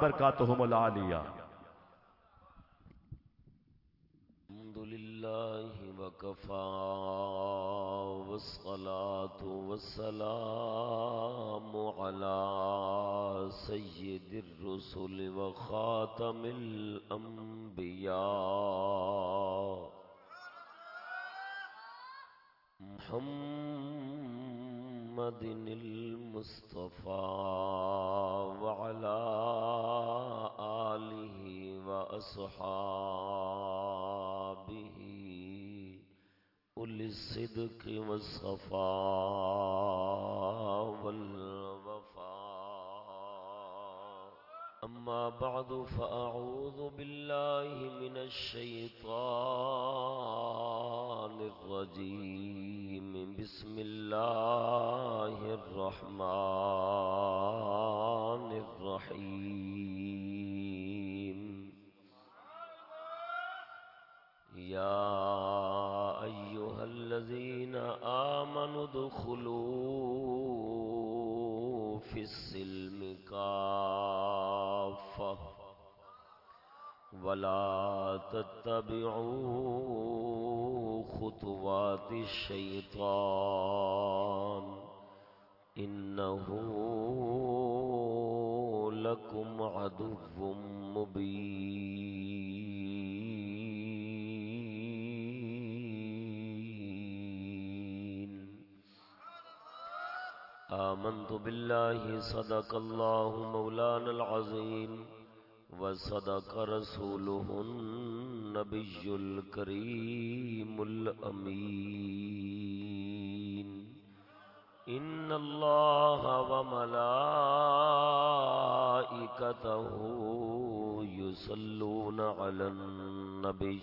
برکاتہم العالیہ۔ الحمد لله وكفى والصلاة والسلام على سيد الرسل وخاتم الأنبياء محمد محمد المصطفى وعلى آله وأصحابه أولي الصدق والصفاء والوفاء. أما بعد، فأعوذ بالله من الشيطان الرجيم. بسم الله الرحمن الرحيم يا أيها الذين آمنوا ادخلوا في السلم كافة ولا تتبعوا خطوات الشيطان إنه لكم عدو مبين. آمنت بالله صدق الله مولانا العظيم. وصدق رسوله النبي الكريم الأمين. إن الله وملائكته يصلون على النبي.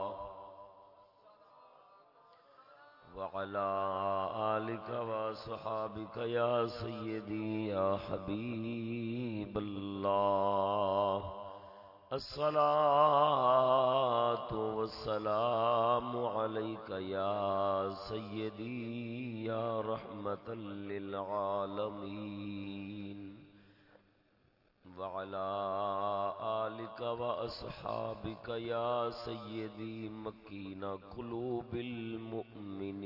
وعلى آلك وصحابك يا سيدي يا حبيب الله. الصلاة والسلام عليك يا سيدي يا رحمة للعالمين. وعلى آلك وأصحابك يا سيدي مكين قلوب المؤمنين.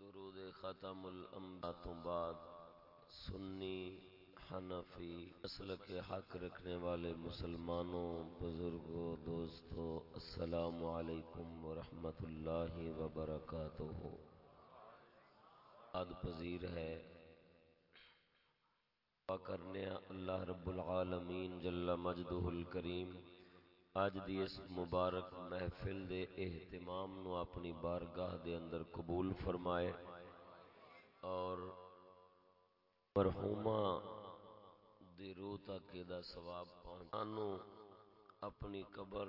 درود ختم الانبیاء تو بعد سنی حنفی اصل کے حق رکھنے والے مسلمانوں، بزرگوں، دوستوں، السلام علیکم ورحمۃ اللہ وبرکاتہ۔ عد پذیر ہے۔ کرنے اللہ رب العالمین جل مجدہ الکریم اج دی اس مبارک محفل دے اہتمام نو اپنی بارگاہ دے اندر قبول فرمائے۔ اور مرحومہ دی روح تک دا ثواب پہنچانو اپنی قبر۔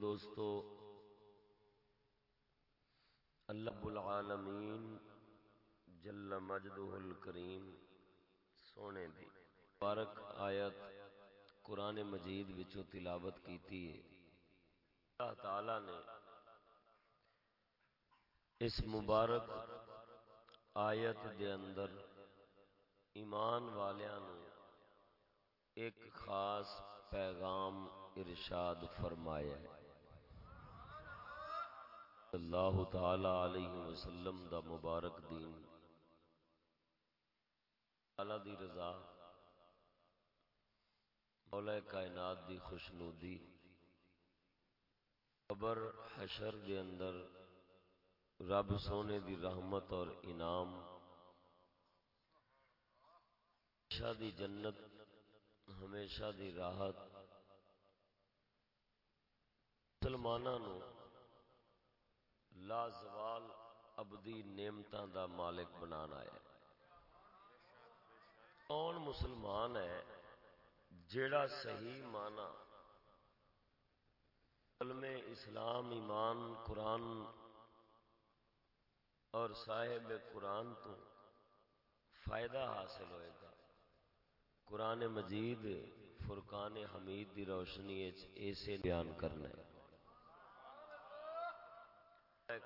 دوستو، اللہ رب العالمین جل مجدہ الکریم سونے دی۔ مبارک آیت قرآن مجید وچوں تلاوت کیتی ہے۔ اللہ تعالی نے اس مبارک آیت دے اندر ایمان والیاں نو ایک خاص پیغام ارشاد فرمایا ہے۔ اللہ تعالی علیہ وسلم دا مبارک دین۔ اللہ دی رضا، مولا کائنات دی خوشنودی، قبر حشر دے اندر رب سونے دی رحمت اور انعام، ہمیشہ دی جنت، ہمیشہ دی راحت مسلمانوں نو لا ابدی نعمتاں دا مالک بنانا ہے۔ کون مسلمان ہے جیڑا صحیح مانا علم اسلام، ایمان، قرآن اور صاحب قرآن تو فائدہ حاصل ہوئے گا۔ قرآن مجید، فرقان حمید دی روشنی ایسے بیان کرنا ہے۔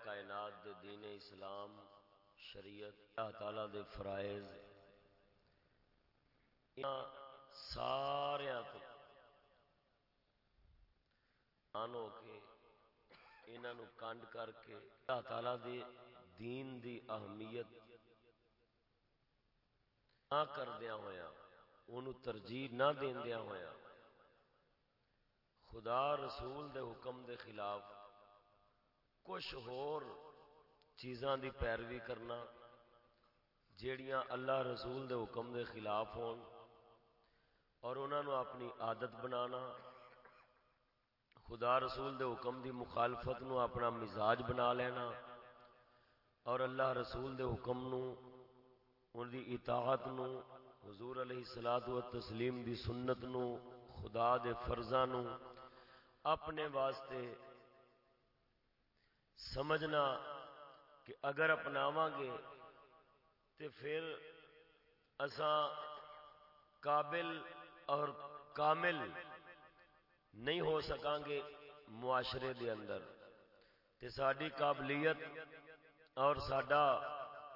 کائنات دے دین اسلام، شریعت، اللہ تعالی دے فرائض سارا ہو کے انہوں کنڈ کر کے اللہ تعالی دے دین دی اہمیت نہ کردیا ہوا ان ترجیح نہ دیا ہوا خدا رسول دے حکم دے خلاف کچھ ہور چیزاں دی پیروی کرنا، جیڑیاں اللہ رسول دے حکم دے خلاف ہون اور انہوں نے اپنی عادت بنانا، خدا رسول دے حکم دی مخالفت نو اپنا مزاج بنا لینا، اور اللہ رسول دے حکم نو، ان دی اطاعت نو، حضور علیہ الصلات و تسلیم دی سنت نو، خدا دے فرضاں نو اپنے واسطے سمجھنا کہ اگر اپناواں گے تے پھر اساں قابل اور کامل نہیں ہو سکاں گے معاشرے دے اندر۔ تے ساری قابلیت اور سڈا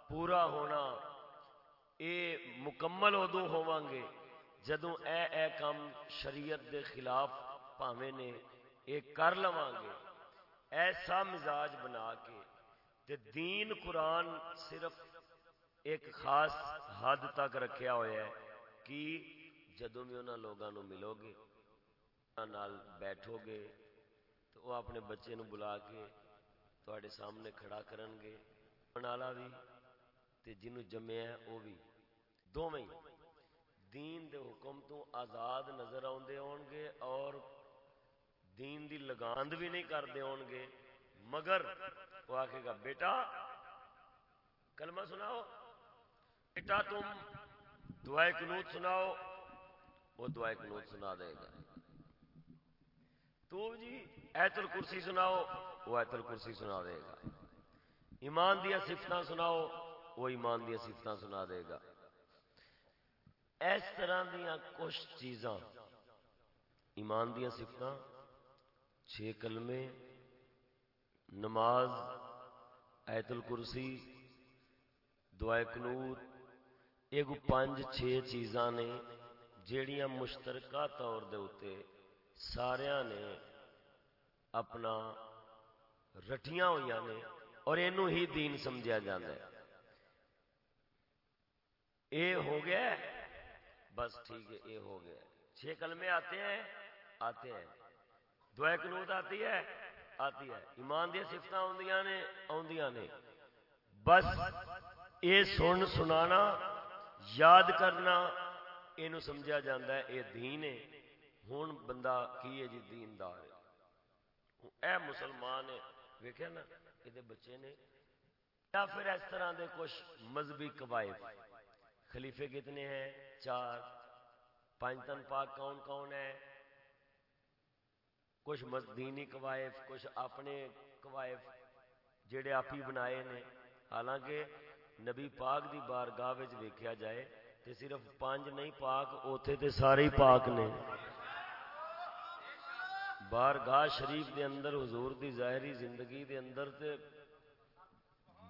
پورا ہونا اے مکمل ادو ہوا گے جدو اے اے کام شریعت دے خلاف پاوے نے اے کر لواں گے۔ ایسا مزاج بنا کے تے دین قرآن صرف ایک خاص حد تک رکھیا ہوا ہے کہ جدو بھی انہوں لوگوں ملو گے نال بیٹھو گے تو وہ اپنے بچے نو بلا کے تے سامنے کھڑا کرن گے بنالا بھی تے جنو جمیا ہے وہ بھی دونوں دین دے حکم تو آزاد نظر آدھے ہون گے اور دین دی لگاند بھی نہیں کرتے ہون گے مگر وہ آخے گا، بیٹا، کلمہ سناؤ، بیٹا تم دعائے کنوت سناؤ۔ وہ دعائے قنوت سنا دے گا۔ تو جی ایت الکرسی سناؤ، وہ ایت الکرسی سنا دے گا۔ ایمان دیا سفت سناؤ، وہ ایمان دیا سفت سنا دے گا۔ اس طرح دیا کچھ چیزاں۔ ایمان دیا سفت چھ کلمے، نماز ایت الکرسی دعائے قنوت ایک پانچ چھ چیزاں نے جیڑیاں مشترکہ طور دے اتے سارا نے اپنا رٹیاں ہوئی نے اور یہ ہی دین سمجھا جاتا ہے۔ اے ہو گیا بس ٹھیک ہے، اے ہو گیا چھ کلمے آتے ہیں آتے ہیں۔ دعائے قنوت آتی ہے آتی ہے۔ ایمان دیا سفت آدیاں نے آدیاں نے۔ بس اے سن سنانا، یاد کرنا یہ سمجھا جاتا ہے یہ دین ہے۔ ہوں بندہ کی ہے جی؟ دیندار اے مسلمان ہے ویکیا نا یہ بچے نے۔ یا پھر اس طرح دے کچھ مذہبی قبائف خلیفے کتنے ہیں؟ چار۔ پانچ تن پاک کون کون ہے کچھ دینی قوائف کچھ اپنے قوائف جڑے آپ ہی بنائے نے۔ حالانکہ نبی پاک دی بارگاہ ویکھیا جائے تے صرف پانچ نہیں، پاک، اوتھے تے سارے پاک نے۔ بارگاہ شریف دے اندر، حضور دی ظاہری زندگی دے اندر تے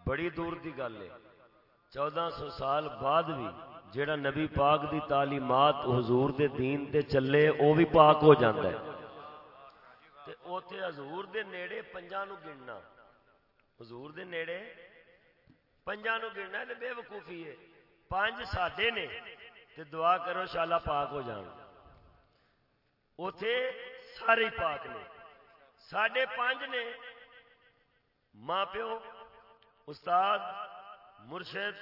بڑی دور دی گل ہے۔ چودہ سو سال بعد بھی جیڑا نبی پاک دی تعلیمات حضور دے دین تے چلے، او بھی پاک ہو جاندہ ہے۔ تے اوتھے حضور دے نیڑے پنجاں نو گننا۔ حضور دے نیڑے پنجاں نو گننا ہے بے وقوفی ہے۔ پانچ ساڈے نے تے دعا کرو شالا پاک ہو جان اتے سارے پاک نے۔ ساڈے پانچ نے ماں پیو، استاد، مرشد،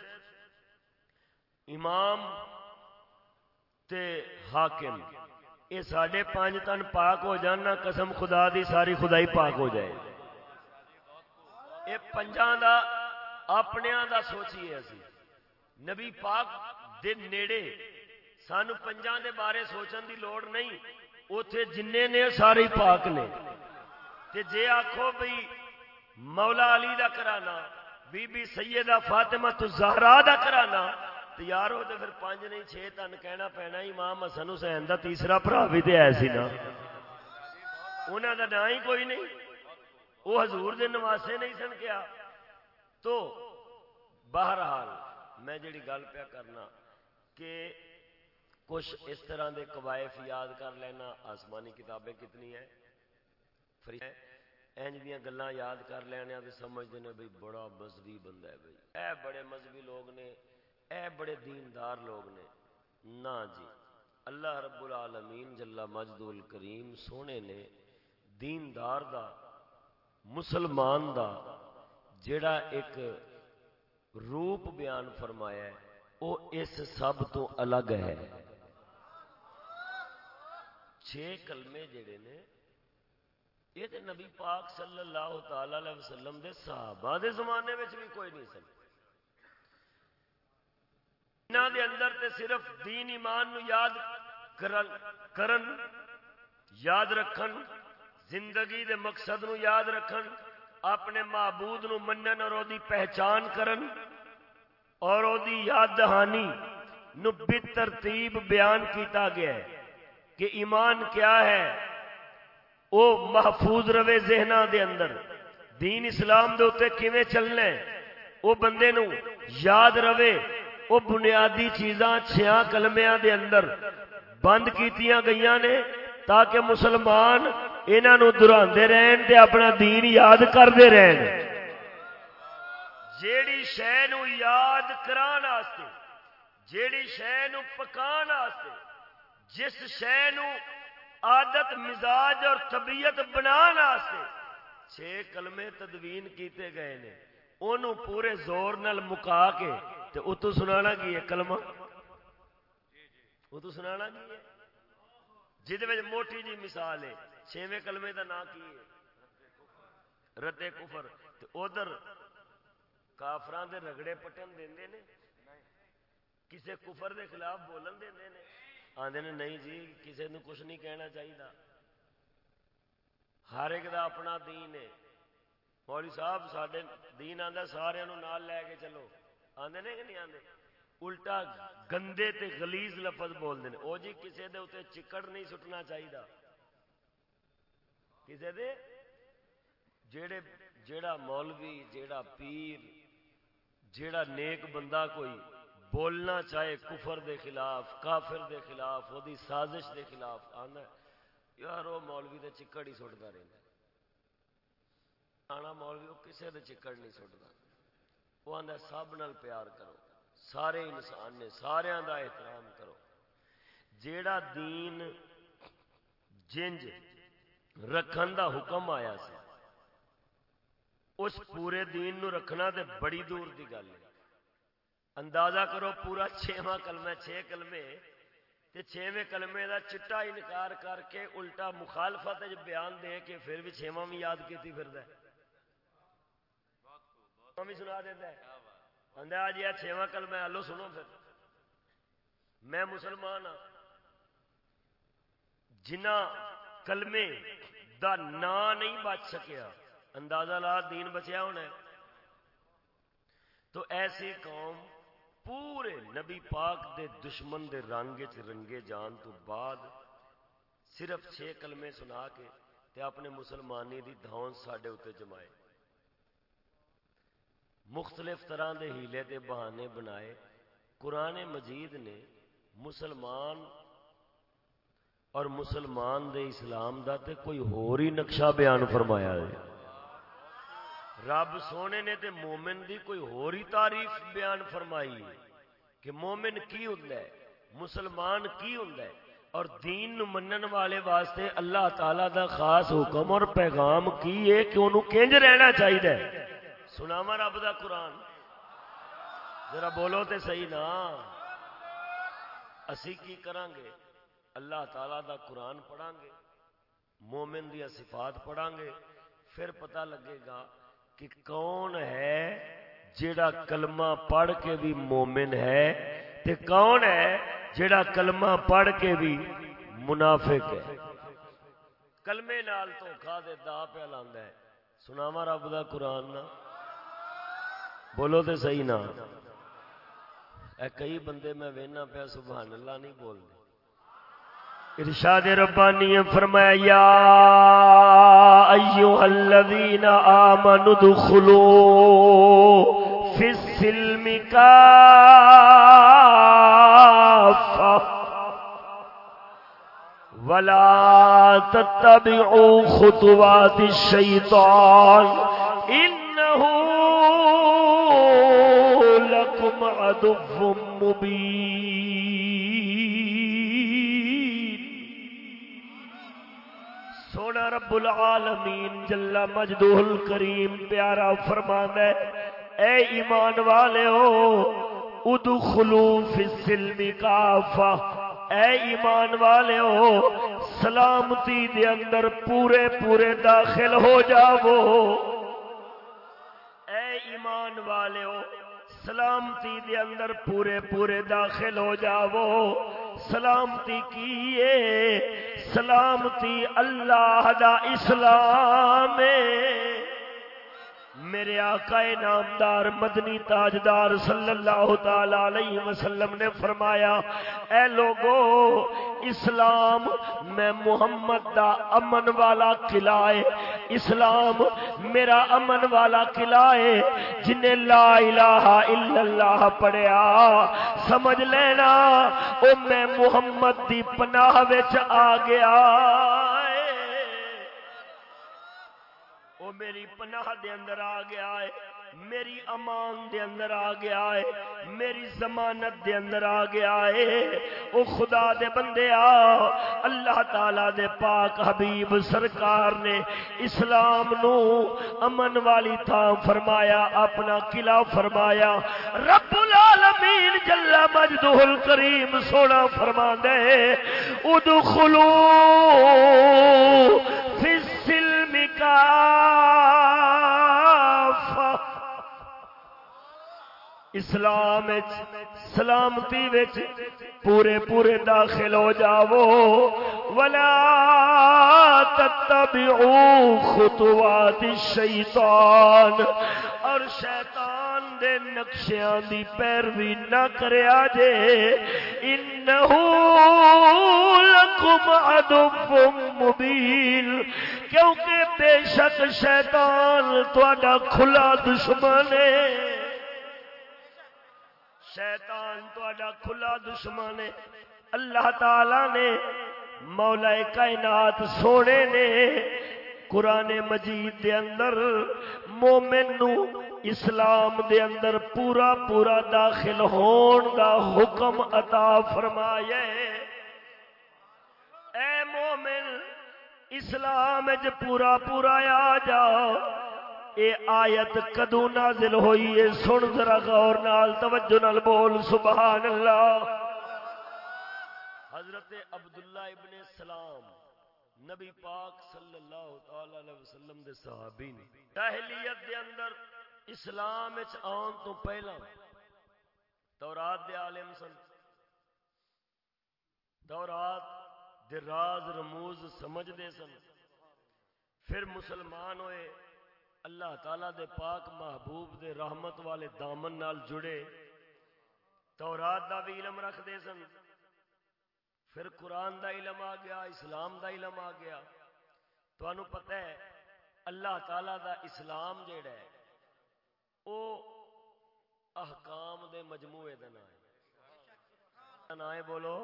امام تے حاکم یہ ساڈے پانچ تن پاک ہو جانا قسم خدا دی، ساری خدائی پاک ہو جائے۔ یہ پنجاں دا، اپنیاں دا سوچیے اسی۔ نبی پاک دے نیڑے سانو پنجاں دے بارے سوچن دی لوڑ نہیں، اوتھے جننے نے سارے پاک نے۔ تے جے آکھو بھئی مولا علی دا کرانا، بی بی سیدہ فاطمہ تو زہرا دا کرانا تو یارو تے پھر پانچ نہیں، چھ تن کہنا پینا، امام حسن حسین دا تیسرا بھرا بھی تے ایسی نا۔ انہاں دا نام ہی کوئی نہیں۔ وہ حضور دے نواسے نہیں سن کیا۔ تو بہرحال میں جڑی گل پیا کرنا کہ کچھ اس طرح دے قوائف یاد کر لینا آسمانی کتابیں کتنی ہیں؟ فری انج دیا گلا یاد کر لینا تو سمجھتے ہیں بھائی بڑا مذہبی بندہ ہے بھائی اے بڑے مذہبی لوگ نے، اے بڑے دیندار لوگ نے۔ نہ جی اللہ رب العالمین جلا مجد الکریم سونے نے دیندار دا، مسلمان دا جڑا ایک روپ بیان فرمایا ہے، وہ اس سب تو الگ ہے۔ چھ کلمے جڑے نے، یہ تو نبی پاک صلی اللہ تعالی علیہ وسلم دے صحابہ دے زمانے میں بھی کوئی نہیں سن۔ دے اندر تے صرف دین ایمان نو یاد کرن کرن، یاد رکھن، زندگی دے مقصد نو یاد رکھن۔ اپنے معبود نو منن اور دی پہچان کرن اور دی یاد دہانی نو ترتیب بیان کیتا گیا ہے کہ ایمان کیا ہے؟ او محفوظ رہے ذہن دے اندر۔ دین اسلام دے اتنے کیویں چلنا ہے؟ او بندے نو یاد رہے وہ بنیادی چیزاں چھیاں کلمیاں دے اندر بند کیتیاں گئیاں نے تاکہ مسلمان انہاں دہراندے رہن تے اپنا دین یاد کردے رہن۔ جیڑی شے نو یاد کران واسطے، جیڑی شے نو پکان واسطے، جس شے نو عادت، مزاج اور طبیعت بنان واسطے چھ کلمے تدوین کیتے گئے نے۔ اونوں پورے زور نال مکا کے تے او تو سنانا کی ہے کلمہ؟ او تو سنانا کی ہے؟ جہد موٹی جی مثال ہے۔ چھویں کلمے دا نام کی ہے؟ رد کفر۔ تے ادھر کافران دے رگڑے پٹن دیندے نے۔ کسے کفر دے خلاف بولن دیندے نے۔ آندے نے نہیں جی کسے نو کچھ نہیں کہنا چاہیے ہر ایک دا اپنا دین ہے۔ مولوی صاحب، ساڈے دین آندا سارے نو نال لے کے چلو۔ آندے نے کہ نہیں آندے؟ الٹا گندے تے غلیظ لفظ بول دے او جی کسے دے اوتے چکڑ نہیں سٹنا چاہیے کسے دے؟ جیڑے، جیڑا مولوی، جیڑا پیر، جیڑا نیک بندہ کوئی بولنا چاہے کفر دے خلاف، کافر دے خلاف وہ دی سازش دے خلاف آنا یار وہ مولوی دے چکڑ ہی سٹتا رہتا آنا مولوی وہ کسے دے چکڑ نہیں سٹتا وہ آدھا سب نال پیار کرو، سارے انسان نے سارے دا احترام کرو۔ جیڑا دین جنج رکھن دا حکم آیا سی۔ اس پورے دین نو رکھنا تے بڑی دور دی گل ہے۔ اندازہ کرو پورا چھواں کلمہ چھ کلمے۔ تے چھویں کلمے دا چٹا انکار کر کے الٹا مخالفت بیان دے کے پھر بھی چھواں بھی یاد کیتی پھردا ہے۔ بھی سنا دیتا ہے۔ آدھا آج یہ چھواں کل میں آلو سنو پھر۔ میں مسلمان ہاں۔ جنہ کلمے دا نا نہیں بچ سکیا۔ اندازہ لا، دین بچیا ہونا ہے۔ تو ایسی قوم پورے نبی پاک دے دشمن دے رنگ چ رنگے جان تو بعد صرف چھ کلمے سنا کے تے اپنے مسلمانی دی دھون ساڈے اتنے جمائے۔ مختلف طرح دے ہیلے دے بہانے بنائے۔ قرآن مجید نے مسلمان اور مسلمان دے اسلام دا تے کوئی ہوری نقشہ بیان فرمایا ہے۔ رب سونے نے تے مومن دی کوئی ہوری تعریف بیان فرمائی کہ مومن کی ہوں مسلمان کی ہوں اور دین نو منن والے واسطے اللہ تعالی دا خاص حکم اور پیغام کی ہے کہ انہوں کنج رہنا چاہیے سناوا رب دا قرآن۔ ذرا بولو تے صحیح نا۔ اسی کی کران گے اللہ تعالی دا قرآن پڑھا گے، مومن دیا صفات پڑھا گے، پھر پتہ لگے گا کہ کون ہے جیڑا کلمہ پڑھ کے بھی مومن ہے تے کون ہے جڑا کلمہ پڑھ کے بھی منافق ہے۔ کلمے نال دھوکھا دے دا پہ لاندا ہے۔ سناوا رب دا قرآن نا۔ بولو تے صحیح نا۔ اے کئی بندے میں وینا پیا، سبحان اللہ، نہیں بولتے۔ ارشاد ربانی فرمایا یا ایوہ الذین آمنوا دخلوا فی السلم کافا ولا تتبعوا خطوات الشیطان انہو لکم عدو مبین رب العالمین جل مجدہ الکریم، پیارا فرمان ہے، اے ایمان والے ہو، ادخلو فی السلم کافا اے ایمان والے ہو، سلامتی دے اندر پورے پورے داخل ہو جاؤ۔ اے ایمان والے ہو، سلامتی دے اندر پورے پورے داخل ہو جاؤ۔ سلامتی کیے سلامتی اللہ دا اسلام میرے آقا نامدار، مدنی تاجدار صلی اللہ تعالی علیہ وسلم نے فرمایا، اے لوگو، اسلام میں محمد دا امن والا قلعہ ہے۔ اسلام میرا امن والا قلعہ ہے۔ جنہیں لا الہ الا اللہ پڑھیا، سمجھ لینا، او میں محمد دی پناہ وچ آ گیا۔ وہ میری پناہ دے اندر آ گیا ہے، میری امان دے اندر آ گیا ہے، میری ضمانت دے اندر آ گیا ہے۔ او خدا دے بندے آ، اللہ تعالی دے پاک حبیب سرکار نے اسلام نو امن والی تھا فرمایا، اپنا قلعہ فرمایا۔ رب العالمین جل مجدہ الکریم سونا فرما دے ادخلو فی السلم کا اسلام سلامتی وچ پورے پورے داخل ہو جاو ولا تتبعوا خطوات الشیطان اور شیطان دے نقشیاں دی پیروی نہ کریا جے۔ انہو لکم عدو مبین کیونکہ بے شک شیطان تواڈا کھلا دشمن ہے۔ شیطان تواڈا کھلا دشمن ہے۔ اللہ تعالی نے مولا کائنات سونے نے قرآن مجید دے اندر مومن نو اسلام دے اندر پورا پورا داخل ہون دا حکم عطا فرمایا اے مومن، اسلام پورا پورا آ جاؤ اے آیت کدو نازل ہوئی ہے؟ سن ذرا غور نال، توجہ نال بول، سبحان اللہ۔ حضرت عبداللہ ابن سلام، نبی پاک صلی اللہ تعالی علیہ وسلم دے صحابی نے۔ جاہلیت دے اندر اسلام وچ آن تو پہلا، تورات دے عالم سن۔ تورات دے راز رموز سمجھ دے سن۔ پھر مسلمان ہوئے اللہ تعالی دے پاک محبوب دے رحمت والے دامن نال جڑے، تورات دا بھی علم رکھ دے سن، پھر قرآن دا علم آ گیا، اسلام دا علم آ گیا۔ تو پتہ ہے، اللہ تعالی دا اسلام جیڑا ہے، او احکام دے مجموعے دا نام ہے۔ نام بولو،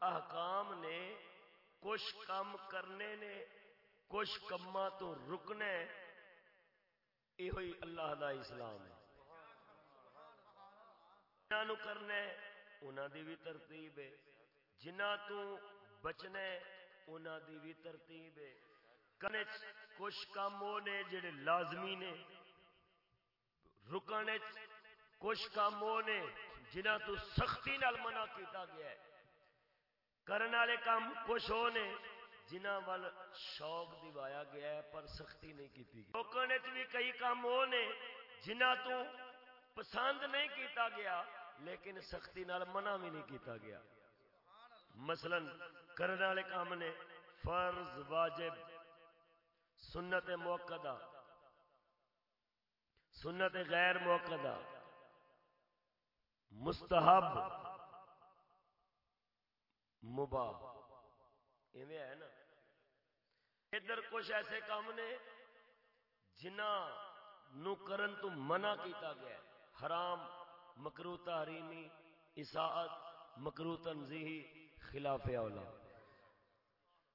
احکام نے کچھ کام کرنے نے کچھ کما تو رکنے یہ اللہ دا اسلام ہے۔ جنہوں کرنے انہوں دی بھی ترتیب ہے۔ جنہ تو بچنے انہوں دی بھی ترتیب ہے۔ کنے کچھ کام وہ نے جڑے لازمی نے۔ رکنے کچھ کام وہ نے جنہ تو سختی نال منع کیتا گیا ہے۔ کرنے والے کام کچھ ہو نے۔ جنہ وال شوق دیوایا گیا ہے پر سختی نہیں کی روکنے بھی کئی کام وہ نے جنہ تو پسند نہیں کیتا گیا لیکن سختی نال منع بھی نہیں کیتا گیا۔ مثلا کرنے والے کام نے فرض، واجب، سنت موقع سنت غیر موقع مستحب، مباح۔ ایویں ہے نا؟ ادھر کچھ ایسے کام نے جنہ نو کرن تو منع کیتا گیا حرام مکرو تحریمی، اساعت مکرو تنزیحی خلاف اولا۔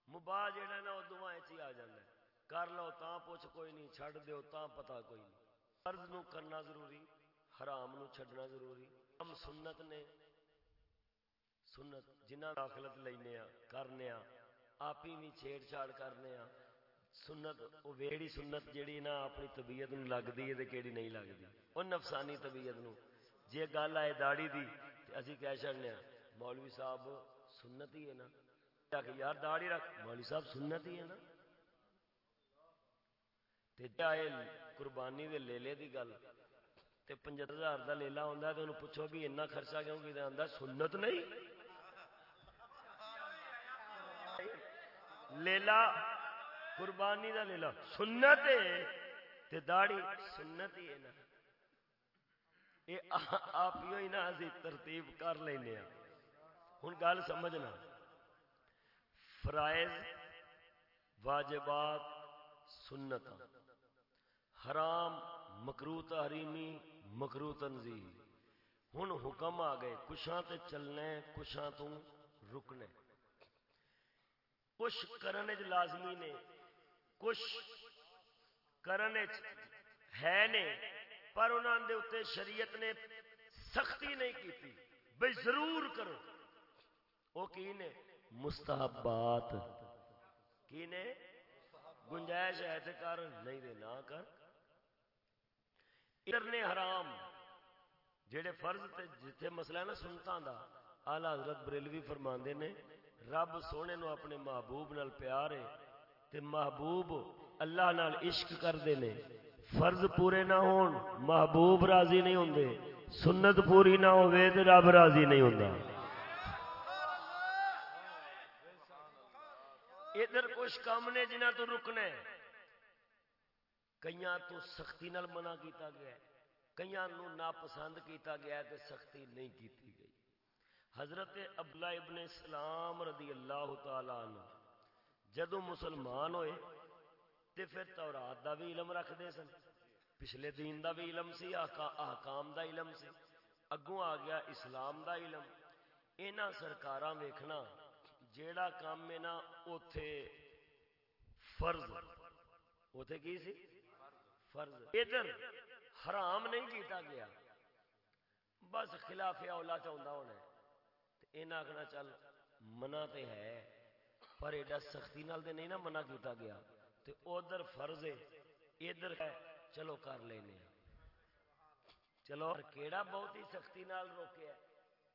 مباح جڑا نا، وہ دعائیں چی آ جاتا ہے۔ کر لو تا پوچھ کوئی نہیں چھڑ دیو تا پتا کوئی نہیں۔ فرض نو کرنا ضروری، حرام نو چھڈنا ضروری۔ ہم سنت نے، سنت جنہ داخلت لینے کرنے آپ ہی بھی چھیڑ چھاڑ کرنے ہاں۔ سنت، وہ ویڑی سنت جیڑی نا اپنی طبیعت نو لگتی ہے کیڑی نہیں لگتی وہ نفسانی طبیعت نو جے گل آئے داڑی دی اسی کہہ چڑنے ہاں، مولوی صاحب سنت ہی ہے نا۔ کہ یار داڑی رکھ، مولوی صاحب سنت ہی ہے نا۔ آئے قربانی دے لیلے دی گل تے پنجتر ہزار دا لیلا ہوندا تے انہوں پوچھو بھی اتنا خرچہ کیوں کیتا ہوندا سنت نہیں۔ لیلا، قربانی دا لیلا۔ سنت ہے، تے داڑی سنت ہی ہے نا۔ یہ آپ ہی نا اسی ترتیب کر لینے ہیں۔ ہن گل سمجھنا۔ فرائض، واجبات، سنت۔ حرام مکرو تحریمی مکرو تنظی ہن حکم آ گئے کچھاں تے چلنے کچھاں تو رکنے۔ کچھ کرنے لازمی نے، کچھ کرنے ہے نے، پر انہوں دے اتنے شریعت نے سختی نہیں کی بھائی ضرور کرو۔ وہ کی نے؟ مستحبات۔ کی نے؟ گنجائش ہے تے کر، نہیں دے نہ کر۔ ادھر نے حرام۔ جڑے فرض تے، جتھے مسئلہ ہے نا سنتاں دا، اعلی حضرت بریلوی فرماندے نے رب سونے نو اپنے محبوب نال پیار ہے تے محبوب اللہ نال عشق کردے نے۔ فرض پورے نہ ہون، محبوب راضی نہیں ہوندے۔ سنت پوری نہ ہوے تے رب راضی نہیں ہوندا۔ ادھر کچھ کام نے جنہ تو رکنا ہے۔ کئیاں تو سختی نال منع کیتا گیا ہے۔ کئیاں نو ناپسند کیتا گیا ہے تے سختی نہیں کیتی گئی۔ حضرت عبداللہ ابن اسلام رضی اللہ تعالی عنہ جدو مسلمان ہوئے تے پھر تورات دا بھی علم رکھ دے سن۔ پچھلے دین دا بھی علم سی احکام دا علم سی۔ اگوں آ گیا اسلام دا علم۔ اینا سرکاراں ویکھنا، جیڑا کام ہے نا اوتھے فرض، اوتھے کی سی؟ فرض۔ ادھر حرام نہیں کیتا گیا۔ بس خلاف اولا چاہتا ہونا یہ آخنا چل، منع تے ہے، پر ایڈا سختی نال دے نہیں نا منع کیتا گیا۔ تے ادھر فرض ہے، ادھر ہے، چلو کر لینے چلو کیڑا بہت ہی سختی نال روکیا ہے،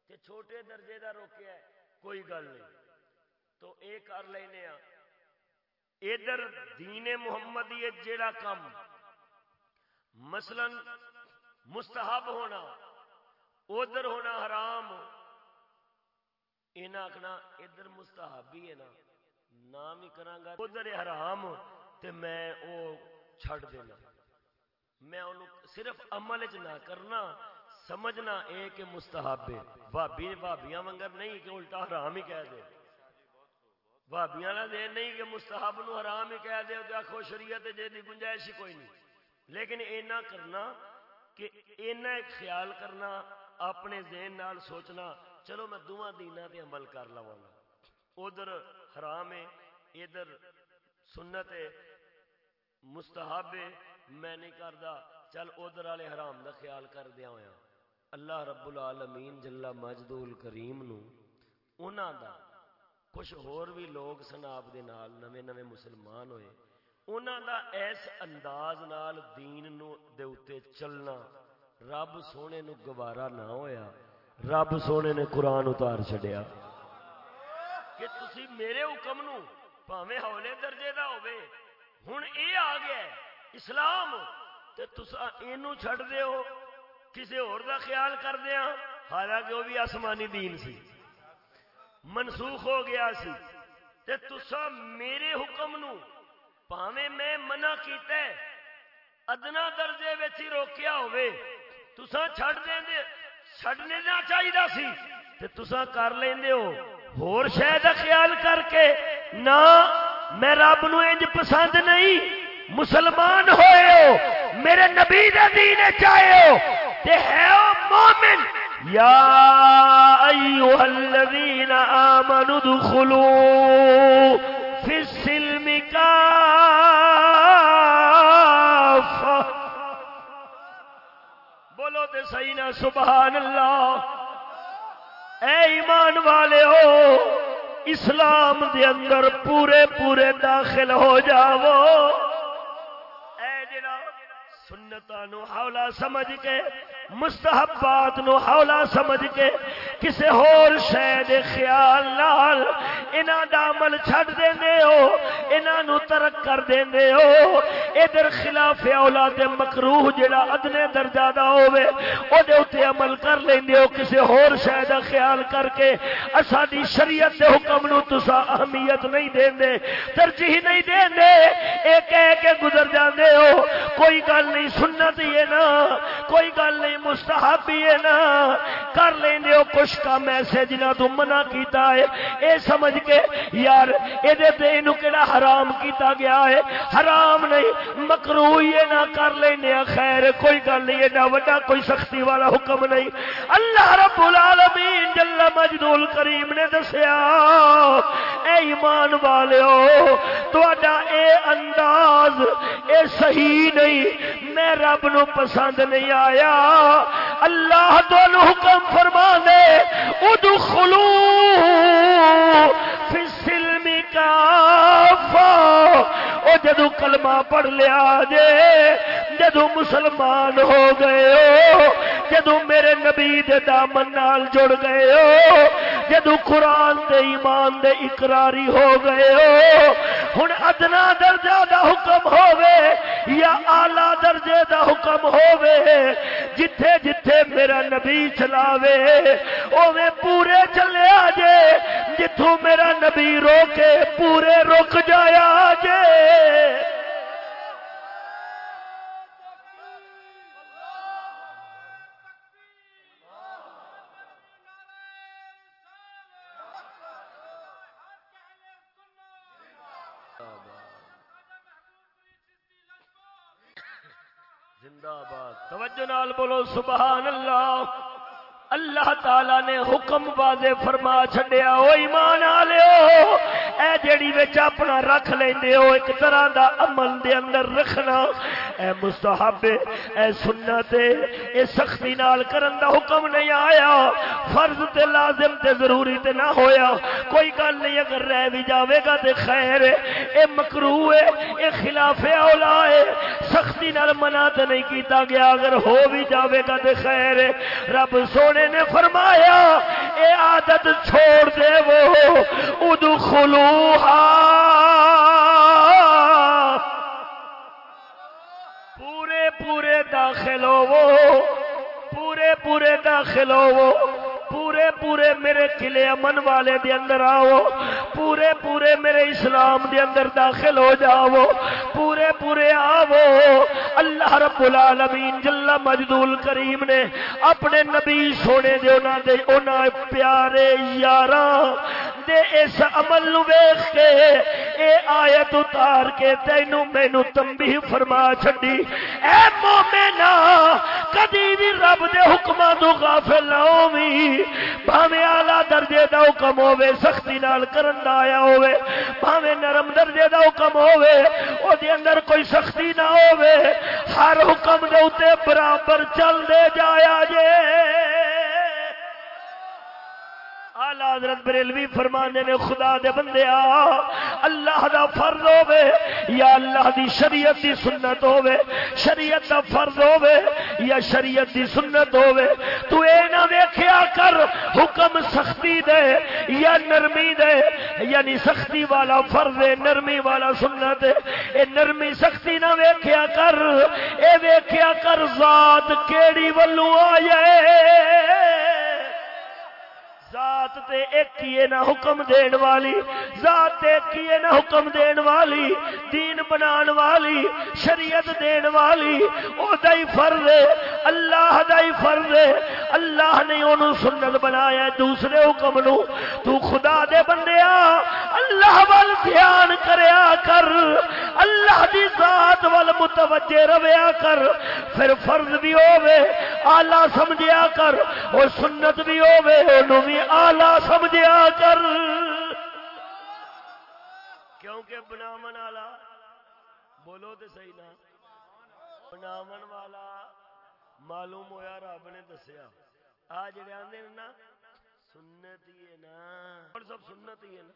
تے چھوٹے درجے دا روکیا ہے، کوئی گل نہیں۔ تو اے کر لینے ادھر دین محمد جیڑا کم۔ مثلا مستحب ہونا، ادھر ہونا حرام۔ یہ آخنا ادھر مستحب ہی ہے نا، نام ہی کرا گا، ادھر حرام تے میں او چھڑ دینا۔ میں انہوں صرف عمل چ نہ کرنا، سمجھنا اے کہ مستحب ہے۔ بھابی بھابیاں منگر نہیں کہ الٹا حرام ہی کہہ دے۔ بھابیاں نہ دے نہیں کہ مستحب نو حرام ہی کہہ دے تو آخو شریعت جے دی گنجائش ہی کوئی نہیں۔ لیکن اینا کرنا کہ اینا ایک خیال کرنا، اپنے ذہن نال سوچنا چلو میں دونوں دینا تے عمل کر لواں۔ ادھر حرام ہے، ادھر سنت ہے، مستحب ہے، میں نہیں کردا۔ چل ادھر والے حرام دا خیال کر دیا ہوا اللہ رب العالمین جلا مجد الکریم نو، انہاں دا کچھ ہور بھی لوگ سن آپ دے نال نویں نویں مسلمان ہوئے۔ انہاں دا ایس انداز نال دین نو دے اتے چلنا، رب سونے نو گوارا نہ ہویا۔ رب سونے نے قرآن اتار چڈیا کہ تسی میرے حکم نو پاوے ہولے درجے دا ہوے ہن اے آ گیا اسلام، تے تسا اینو چھڈ دیو کسے اور دا خیال کر دیا ہاں۔ حالانکہ وہ بھی آسمانی دین سی۔ منسوخ ہو گیا سی۔ تے تسا میرے حکم نو پاوے میں منع کیتا ہے۔ ادنا درجے وچ ہی روکیا ہوئے تسا چھڑ دیں دے۔ چھڑنے نہ چاہیے سی، تے تسا کر لیندے ہو۔ ہور شے دا خیال کر کے، نہ میں رب نو انج پسند نہیں، مسلمان ہوئے ہو، میرے نبی دے دین چاہے ہو۔ تے ہے او مومن، یا ایوہ الذین آمنوا دخلوا فی السلم کافا تے سبحان اللہ۔ اے ایمان والے ہو، اسلام دے اندر پورے پورے داخل ہو جاؤ۔ اے جڑا سنتاں نو حولا سمجھ کے، مستحبات نو حولا سمجھ کے، کسے ہور شے دے خیال نال انہاں دا عمل چھڈ دیندے ہو، انہاں نو ترک کر دیندے ہو۔ ادھر خلاف اولاد مکروہ جڑا ادنے درجہ دا ہوے او دے اوتے عمل کر لیندے ہو، کسے ہور شے دا خیال کر کے اساڈی شریعت دے حکم نو تسا اہمیت نہیں دیندے، ترجیح نہیں دیندے، اے کہہ کے گزر جاندے ہو، کوئی گل نہیں سنت ہی ہے نا، کوئی گل نہیں مستحب ہی ہے نا، کر لیندے ہو، کچھ کام ایسے جنہاں تو منع کیتا ہے، اے سمجھ کے، یار اے دے تے اینو کیڑا حرام کیتا گیا ہے، حرام نہیں مکروہ ہی ہے کر لیندے خیر، کوئی گل نہیں ہے نا وڈا کوئی سختی والا حکم نہیں۔ اللہ رب العالمین جل مجدول کریم نے دسیا، اے ایمان والےو تہاڈا اے انداز اے صحیح نہیں، میں رب نو پسند نہیں آیا۔ اللہ تو حکم فرما دے ادخلو فی السلم کافا۔ او جدو کلمہ پڑھ لیا جے، جدو مسلمان ہو گئے ہو، جدو میرے نبی دے دامن نال جڑ گئے ہو، جدو قرآن دے ایمان دے اقراری ہو گئے ہو، ہن ادنا درجہ دا حکم ہووے یا اعلی درجے دا حکم ہووے، جتھے جتھے میرا نبی چلاوے اوے پورے چلیا جے، جتھوں میرا نبی روکے، پورے رک جایا جے۔ زندہ باد توجہ نال بولو، سبحان اللہ۔ اللہ تعالی نے حکم واضح فرما چھڈیا۔ او ایمان والےو اے جڑی وچ اپنا رکھ لیندے ہو ایک طرح دا عمل دے اندر رکھنا۔ اے مستحب، اے سنت، اے سختی نال کرن دا حکم نہیں آیا۔ فرض تے لازم تے ضروری تے نہ ہویا۔ کوئی گل نہیں، اگر رہ بھی جاوے گا تے خیر ہے۔ اے مکروہ ہے، اے خلاف اولا ہے۔ سختی نال منع تے نہیں کیتا گیا۔ اگر ہو بھی جاوے گا تے خیر ہے۔ رب سونے نے فرمایا، اے عادت چھوڑ دے وہ۔ ادخلوہا۔ پورے داخل ہو پورے پورے داخل ہو پورے پورے میرے قلعے امن والے دے اندر آؤ پورے پورے میرے اسلام دے اندر داخل ہو جاؤ پورے پورے آو۔ اللہ رب العالمین جل مجدول کریم نے اپنے نبی سونے دے انہاں دے انہاں پیارے یاراں دے اس عمل نو ویکھ کے اے آیت اتار کے تینو مینوں تنبیہ فرما چھڈی۔ اے مومنا کدی بھی رب دے حکماں تو غافل نہ ہوویں بھاویں اعلی درجے دا حکم ہوے سختی نال کرن دا آیا ہوے بھاویں نرم درجے دا حکم ہوے او دے اندر کوئی سختی نہ ہوے ہر حکم دے اوتے برابر چل دے جایا جے۔ آلہ حضرت بریلوی فرمانے نے خدا دے بندے آ، اللہ دا فرض ہوے یا اللہ دی شریعت دی سنت ہوے شریعت دا فرض ہوے یا شریعت دی سنت ہوے تو اے نہ ویکھیا کر حکم سختی دے یا نرمی دے یعنی سختی والا فرض ہے، نرمی والا سنت ہے، اے نرمی سختی نہ ویکھیا کر، اے ویکھیا کر ذات کیڑی ولو آئے ذات تے ایک کیے نہ حکم دین والی، ذات تے ایک کیے نہ حکم دین والی، دین بنان والی، شریعت دین والی، او دائی فرض ہے، اللہ دائی فرض ہے، اللہ نے انہوں سنت بنایا ہے دوسرے حکم نو، تو خدا دے بندیا اللہ وال دھیان کریا کر، اللہ دی ذات وال متوجہ رویا کر، پھر فرض بھی ہوے آلہ سمجھیا کر، اور سنت بھی ہوے انہوں بھی آلہ سمجھیا کر۔ کیونکہ بناون والا، بولو تے صحیح نا، بناون والا معلوم ہویا، رب نے دسیا۔ آ جڑے آندے نا سنت ہی ہے نا۔ اور سب سنت ہی ہے نا۔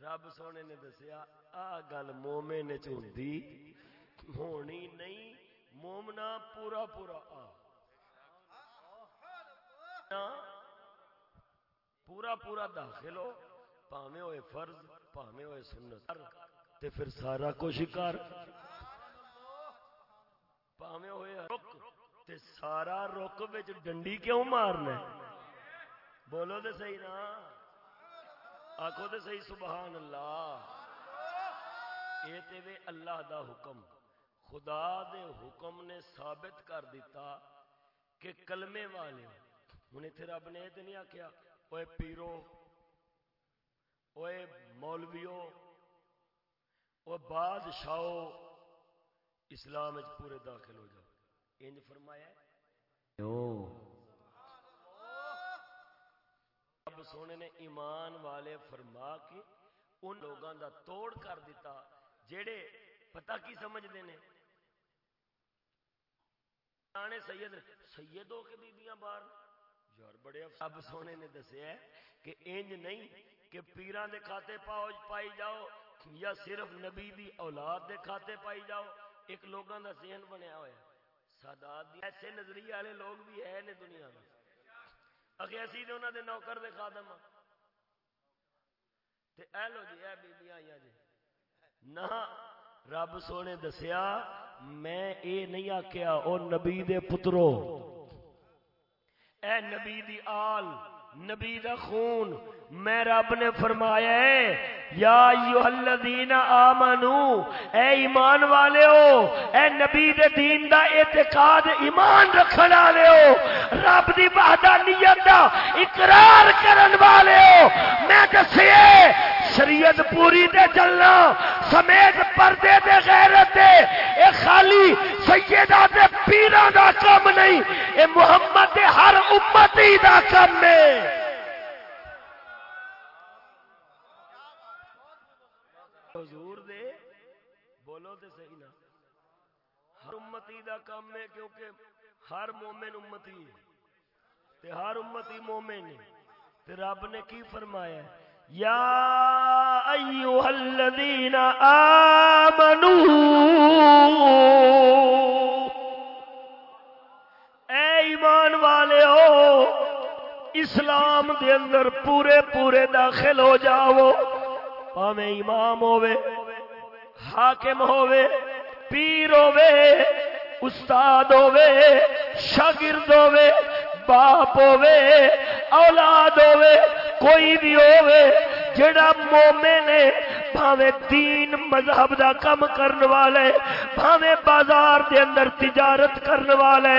رب سونے نے دسیا، آ گل مومن چ ہوندی ہونی نہیں، مومنا پورا پورا آ۔ پورا پورا داخل ہو، پاویں ہوئے فرض، پاویں ہوئے سنت۔ تے پھر سارا کچھ کر۔ پاویں ہوئے رک تے سارا رک وچ ڈنڈی کیوں مارنا بولو تے صحیح نا۔ آخو تے صحیح، سبحان اللہ۔ یہ تے وے اللہ دا حکم۔ خدا دے حکم نے ثابت کر دیتا کہ کلمے والے ہوں اتنے رب نے یہ نہیں آخیا وہ پیرو وہ مولویو وہ بادشاہ اسلام پورے داخل ہو جاؤ۔ انج فرمایا رب سونے نے ایمان والے فرما کے ان لوگوں دا توڑ کر دیتا جڑے پتہ کی سمجھتے ہیں سید سید ہو کے بیبیاں باہر۔ یار بڑے اب سونے نے دسیا کہ انج نہیں کہ پیران دے کھاتے پاؤ پائی جاؤ یا صرف نبی دی اولاد دے کھاتے پائی جاؤ ایک لوگوں دا ذہن بنیا ہوا سادات دی ایسے نظریے والے لوگ بھی ہے نے دنیا میں۔ اگے اسی دے انہاں دے نوکر دے خادم ہاں۔ تے اے لو جی اے بیبیاں آئیاں جی۔ نہ رب سونے دسیا، میں اے نہیں آکھیا، او نبی دے پترو۔ اے نبی دی آل۔ نبی دا خون۔ میں رب نے فرمایا ہے، یا ایوہ الذین آمنو، اے ایمان والے ہو، اے نبی دے دین دا اعتقاد، ایمان رکھن والے ہو، رب دی وحدانیت دا اقرار کرن والے ہو۔ میں دسئے شریعت پوری دے چلنا، سمیت پردے دے غیرت دے۔ اے خالی سیدہ دے پیران دا کم نہیں، اے محمد دے ہر امتی دا کم ہے۔ حضور دے، بولو تے صحیح نا۔ ہر امتی دا کام ہے کیونکہ ہر مومن امتی ہے۔ تے ہر امتی مومن ہے۔ تے رب نے کی فرمایا ہے؟ یا ایوہ الذین آمنو اے ایمان والے ہو، اسلام دے اندر پورے پورے داخل ہو جاؤ۔ پاویں امام ہوے حاکم ہوے پیر ہوے استاد ہوے شاگرد ہوے باپ ہوے اولاد ہوے کوئی بھی ہوے جڑا مومن ہے، بھاوے دین مذہب دا کم کرنے والے، بھاوے بازار دے اندر تجارت کرنے والے،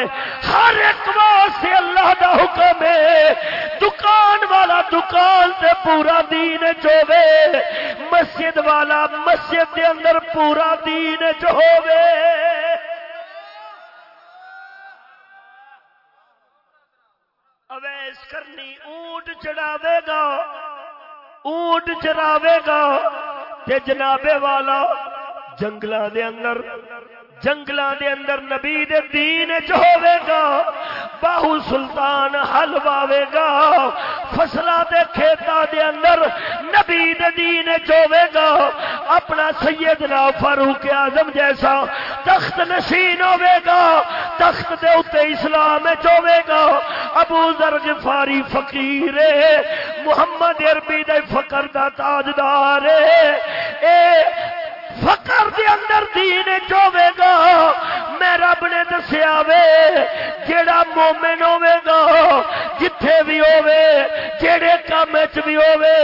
ہر ایک واسطے اللہ دا حکم ہے، دکان والا دکان تے پورا دین چوے مسجد والا مسجد دے اندر پورا دین چوے اویس کرنی، اونٹ چڑھاوے گا، اونٹ چراوے گا۔ تے جنابے والا جنگلہ دے اندر جنگلہ دے اندر نبی دے دین جو ہوئے گا۔ باہو سلطان حل باوے گا۔ فصلہ دے کھیتا دے اندر نبی دے دین جو ہوئے گا۔ اپنا سیدنا فاروق اعظم جیسا تخت نشین ہوئے گا، تخت دے اتے اسلام جو ہوئے گا۔ ابو ذر غفاری فقیر محمد عربی دے فقر دا تاجدار اے فقر دے اندر دین چوے گا میں رب نے دسیا وے، جیڑا مومن ہوے گا، جتھے بھی ہوے جیڑے کام چ بھی ہوے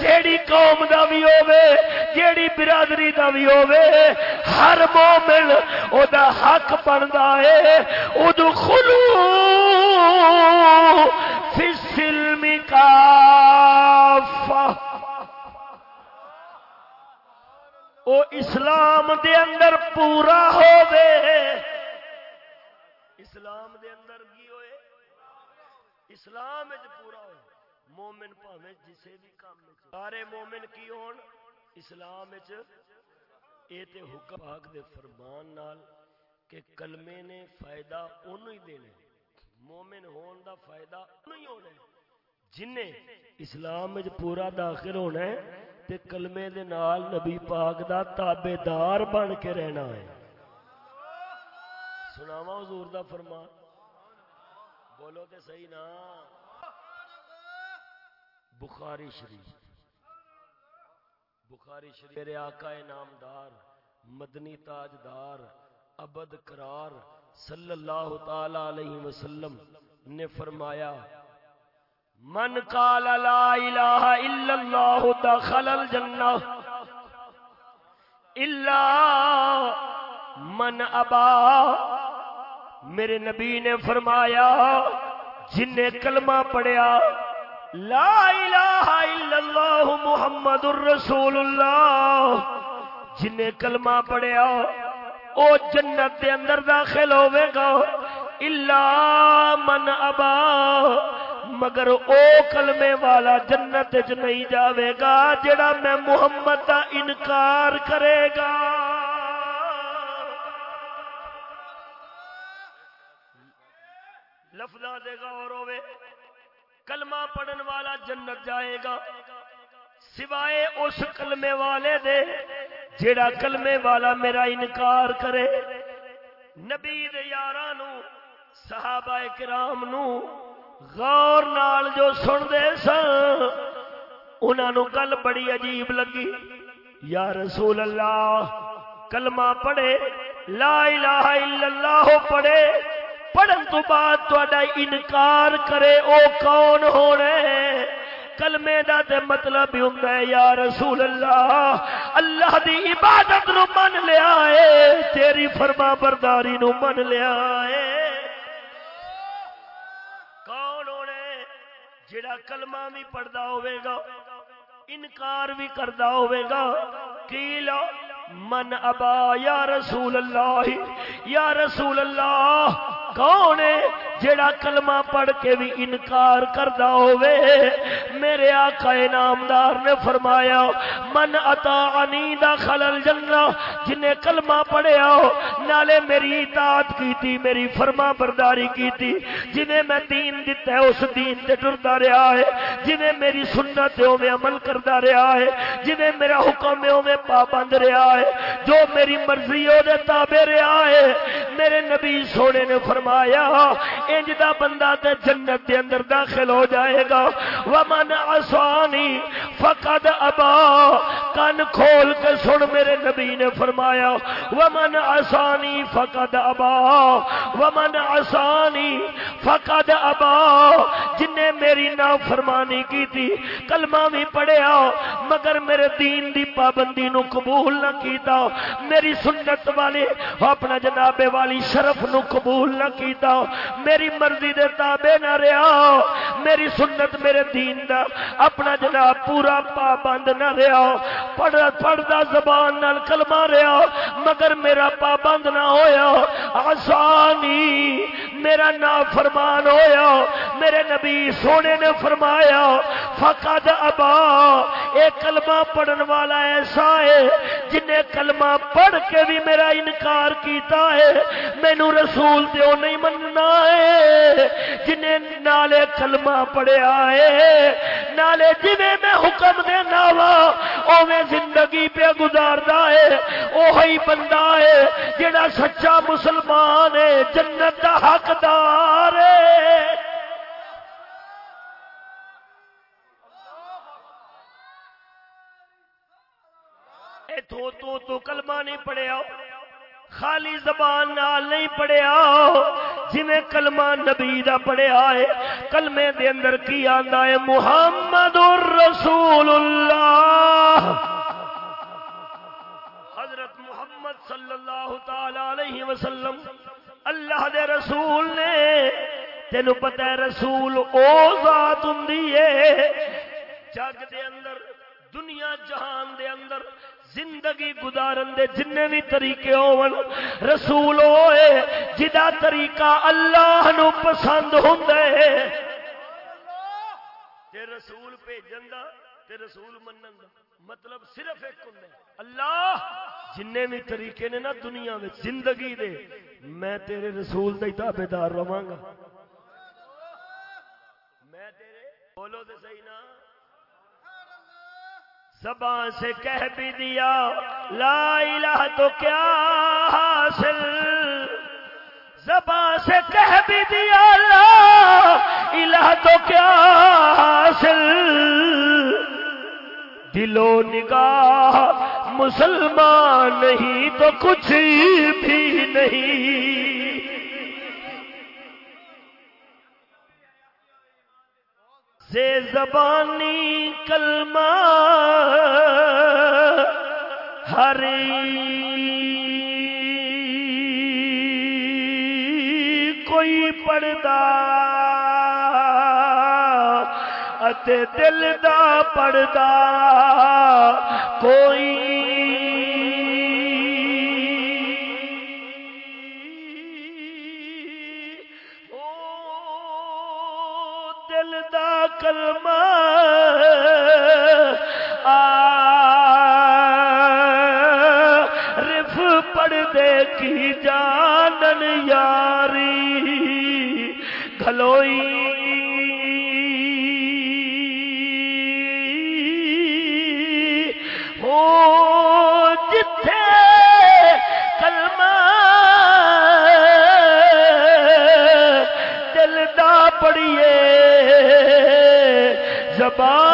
جیڑی قوم دا بھی ہوے جیڑی برادری دا بھی ہوے ہر مومن او دا حق بندا ہے ادخلوا فی السلم کافہ او اسلام دے اندر پورا ہوے اسلام دے اندر کی ہوئے اسلام وچ پورا ہوئے مومن پاویں جسے بھی کام سارے مومن کی ہون؟ اسلام وچ۔ اے تے حکم پاک دے فرمان نال کہ کلمے نے فائدہ اونوں ہی دینا مومن ہون دا فائدہ اونوں ہی ہونا۔ ہے جن اسلام وچ پورا داخل ہونا ہے، تے کلمے دے نال نبی پاک دا تابے دار بن کے رہنا ہے۔ سناوا حضور دا فرمان۔ بولو تے صحیح نا۔ بخاری شریف۔ بخاری شریف میرے آقا نامدار، مدنی تاجدار، ابد قرار صلی اللہ تعالی علیہ وسلم نے فرمایا من قال لا الہ الا اللہ دخل الجنہ الا من ابا میرے نبی نے فرمایا، جن نے کلمہ پڑھیا، لا الہ الا اللہ محمد الرسول اللہ، جن نے کلمہ پڑھیا، او جنت دے اندر داخل ہوے گا الا من ابا مگر او کلمے والا جنت چ نہیں جاوے گا، جڑا میں محمد دا انکار کرے گا۔ لفظہ دے گا اور ہوے کلمہ پڑھن والا جنت جائے گا۔ سوائے اس کلمے والے دے، جڑا کلمے والا میرا انکار کرے۔ نبی دے یارانو صحابہ کرام نو غور نال جو سن دے سن انہوں گل بڑی عجیب لگی۔ یا رسول اللہ، کلمہ پڑھے، لا الہ الا اللہ پڑھے، پڑھن تو بعد تھوڑا انکار کرے، او کون ہونے؟ کلمے دا تے مطلب ہی ہوندا ہے، یا رسول اللہ اللہ دی عبادت نو من لیا ہے، تیری فرما برداری نو من لیا ہے۔ جڑا کلمہ بھی پڑھتا ہوئے گا، انکار بھی کرتا ہوئے گا۔ کی من ابا یا رسول اللہ، یا رسول اللہ کون ہے جڑا کلمہ پڑھ کے بھی انکار کردا ہوئے میرے آقا نامدار نے فرمایا، من اطاعنی داخل الجنہ. جنہیں کلمہ پڑھیا ہو، نالے میری اطاعت کی تھی میری فرما برداری کی تھی جنہیں میں دین دیتا ہے، اس دین تے ڈردا رہا ہے۔ جنہیں میری سنت ہے میں عمل کردا رہا ہے۔ جنہیں میرا حکم ہے میں پابند رہا ہے۔ جو میری مرضی ہو دے تابع رہا ہے۔ نبی سونے نے فرمایا، انج دا بندہ تے جنت دے اندر داخل ہو جائے گا۔ ومن عصانی فقد ابا کن کھول کے سن میرے نبی نے فرمایا، ومن عصانی فقد ابا ومن عصانی فقد ابا جن نے میری نافرمانی کی تھی، کلمہ بھی پڑھیا، مگر میرے دین دی پابندی نو قبول نہ کیتا، میری سنت والے، اپنا جناب والی شرف نو قبول نہ کیتا، میری مرضی دے تابع نہ رہا میری سنت میرے دین دا، اپنا جناب پورا پابند نہ رہا پڑھا پڑھدا زبان نال کلمہ رہا مگر میرا پابند نہ ہویا، آسانی میرا نا فرمان ہویا، میرے نبی نبی سونے نے فرمایا، فقد ابا اے کلمہ پڑھن والا ایسا ہے جنہیں کلمہ پڑھ کے بھی میرا انکار کیتا ہے، مینو رسول دیو نہیں مننا ہے۔ جنہیں نالے کلمہ پڑھیا ہے، نالے جویں میں حکم دے ناوا اوے زندگی پہ گزاردا ہے، اوہی بندہ ہے جڑا سچا مسلمان ہے، جنت دا حقدار ہے۔ تو تو تو کلمہ نہیں پڑھیا، خالی زبان نال نہیں پڑھیا۔ جی کلمہ نبی دا پڑھیا ہے، کلمے دے اندر کی آندا ہے؟ محمد الرسول اللہ حضرت محمد صلی اللہ تعالی علیہ وسلم، اللہ دے رسول نے، تینو پتہ ہے رسول او ذات ہوندی ہے۔ جگ دے اندر، دنیا جہان دے اندر زندگی گزارن دے جن بھی طریقے ہون، رسول ہوئے، جدا طریقہ اللہ نو پسند ہوندے تے رسول بھیجن دا تے رسول منن دا مطلب صرف ایک ہوندا اللہ جن بھی طریقے نے نا دنیا میں زندگی دے، میں تیرے رسول دا ہی تابعدار رہاں گا۔ میں تیرے بولو تے صحیح نا زبان سے کہہ بھی دیا، لا الہ تو کیا حاصل؟ زبان سے کہہ بھی دیا، لا الہ تو کیا حاصل؟ دل و نگاہ مسلمان نہیں تو کچھ بھی نہیں۔ سے زبانی کلمہ ہر کوئی پڑھتا اتے دل دا پڑھتا کوئی کلمہ آ زبان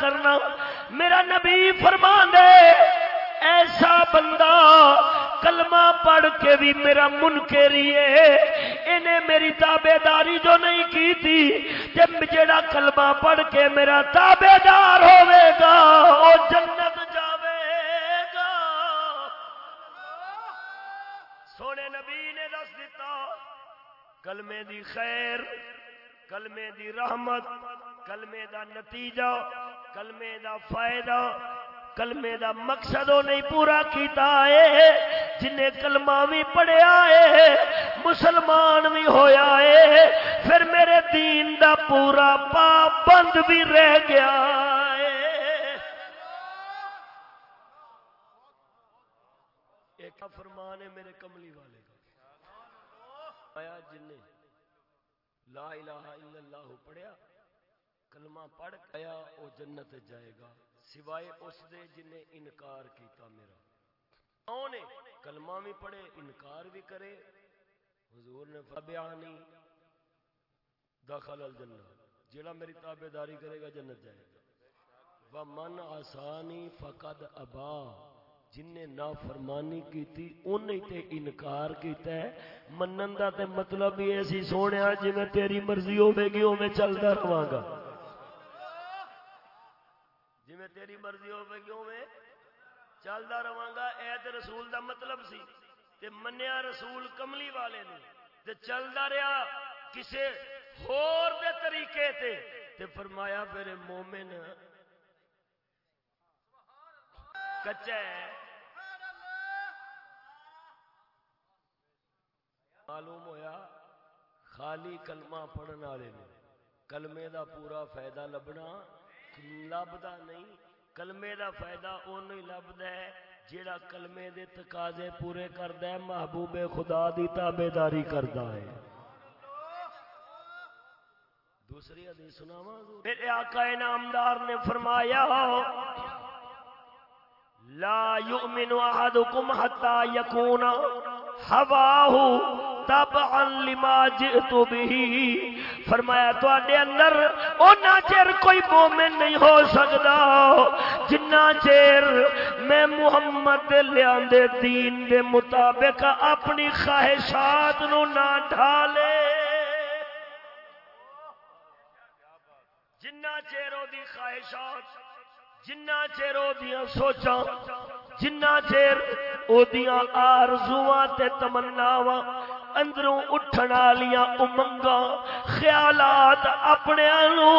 کرنا۔ میرا نبی فرما دے ایسا بندہ کلمہ پڑھ کے بھی میرا من کے انہیں میری تابے داری جو نہیں کی تھی، جب جڑا کلمہ پڑھ کے میرا تابے دار ہوئے گا، وہ جنت جاوے گا۔ سونے نبی نے دس دیتا کلمے دی خیر، کلمے دی رحمت، کلمے دا نتیجہ۔ کلمے دا فائدہ، کلمے دا مقصد نہیں پورا کیتا ہے۔ جنہیں کلمہ بھی پڑھیا ہے، مسلمان بھی ہویا ہے، پھر میرے دین دا پورا پابند بھی رہ گیا ہے۔ ایک فرمان ہے میرے کملی والے کا۔ آیا جن لا الہ الا اللہ پڑھیا کلمہ پڑھ گیا وہ جنت جائے گا، سوائے اس دے جنہیں انکار کیتا میرا۔ کون ہے؟ کلمہ بھی پڑھے، انکار بھی کرے۔ حضور نے فبیانی دخل الجنہ۔ جڑا میری تابع داری کرے گا، جنت جائے گا۔ ومن آسانی فقد ابا جن نے نافرمانی کیتی انہیں تے انکار کیتا ہے۔ منن دا تے مطلب یہ سی سونے جی میں تیری مرضی ہوے گی اوے چلدا رہاں گا جی میں تیری مرضی ہوے گی اوے چلدا رہاں گا اے تے رسول دا مطلب سی تے منیا رسول کملی والے نے، تے چلدا رہیا کسے ہور دے طریقے تے تے فرمایا پھر مومن، کچا ہے؟ معلوم ہویا خالی کلمہ پڑھن والے نے، کلمے دا پورا فائدہ لبنا، لبدا نہیں کلمے دا فائدہ اونوں ہی لبدا ہے، جیڑا کلمے دے تقاضے پورے کردا ہے، محبوب خدا دی تابعداری کردا ہے۔ دوسری حدیث سناواں میرے آقا انعامدار نے فرمایا، لا يؤمن احدكم حتى يكون هواه تبعا لما جئت به۔ فرمایا، تواڈے اندر اونا چیر کوئی مومن نہیں ہو سکدا۔ جنہ چیر میں محمد دے لیاندے دین دے مطابق اپنی خواہشات نو نہ ڈھالے۔ جنہ چیر دی خواہشات، جنہ چیر او دیاں سوچاں، جنہ چیر او دیاں آرزواں تے تمناواں اندروں اٹھن والیاں امنگاں، خیالات اپنے نو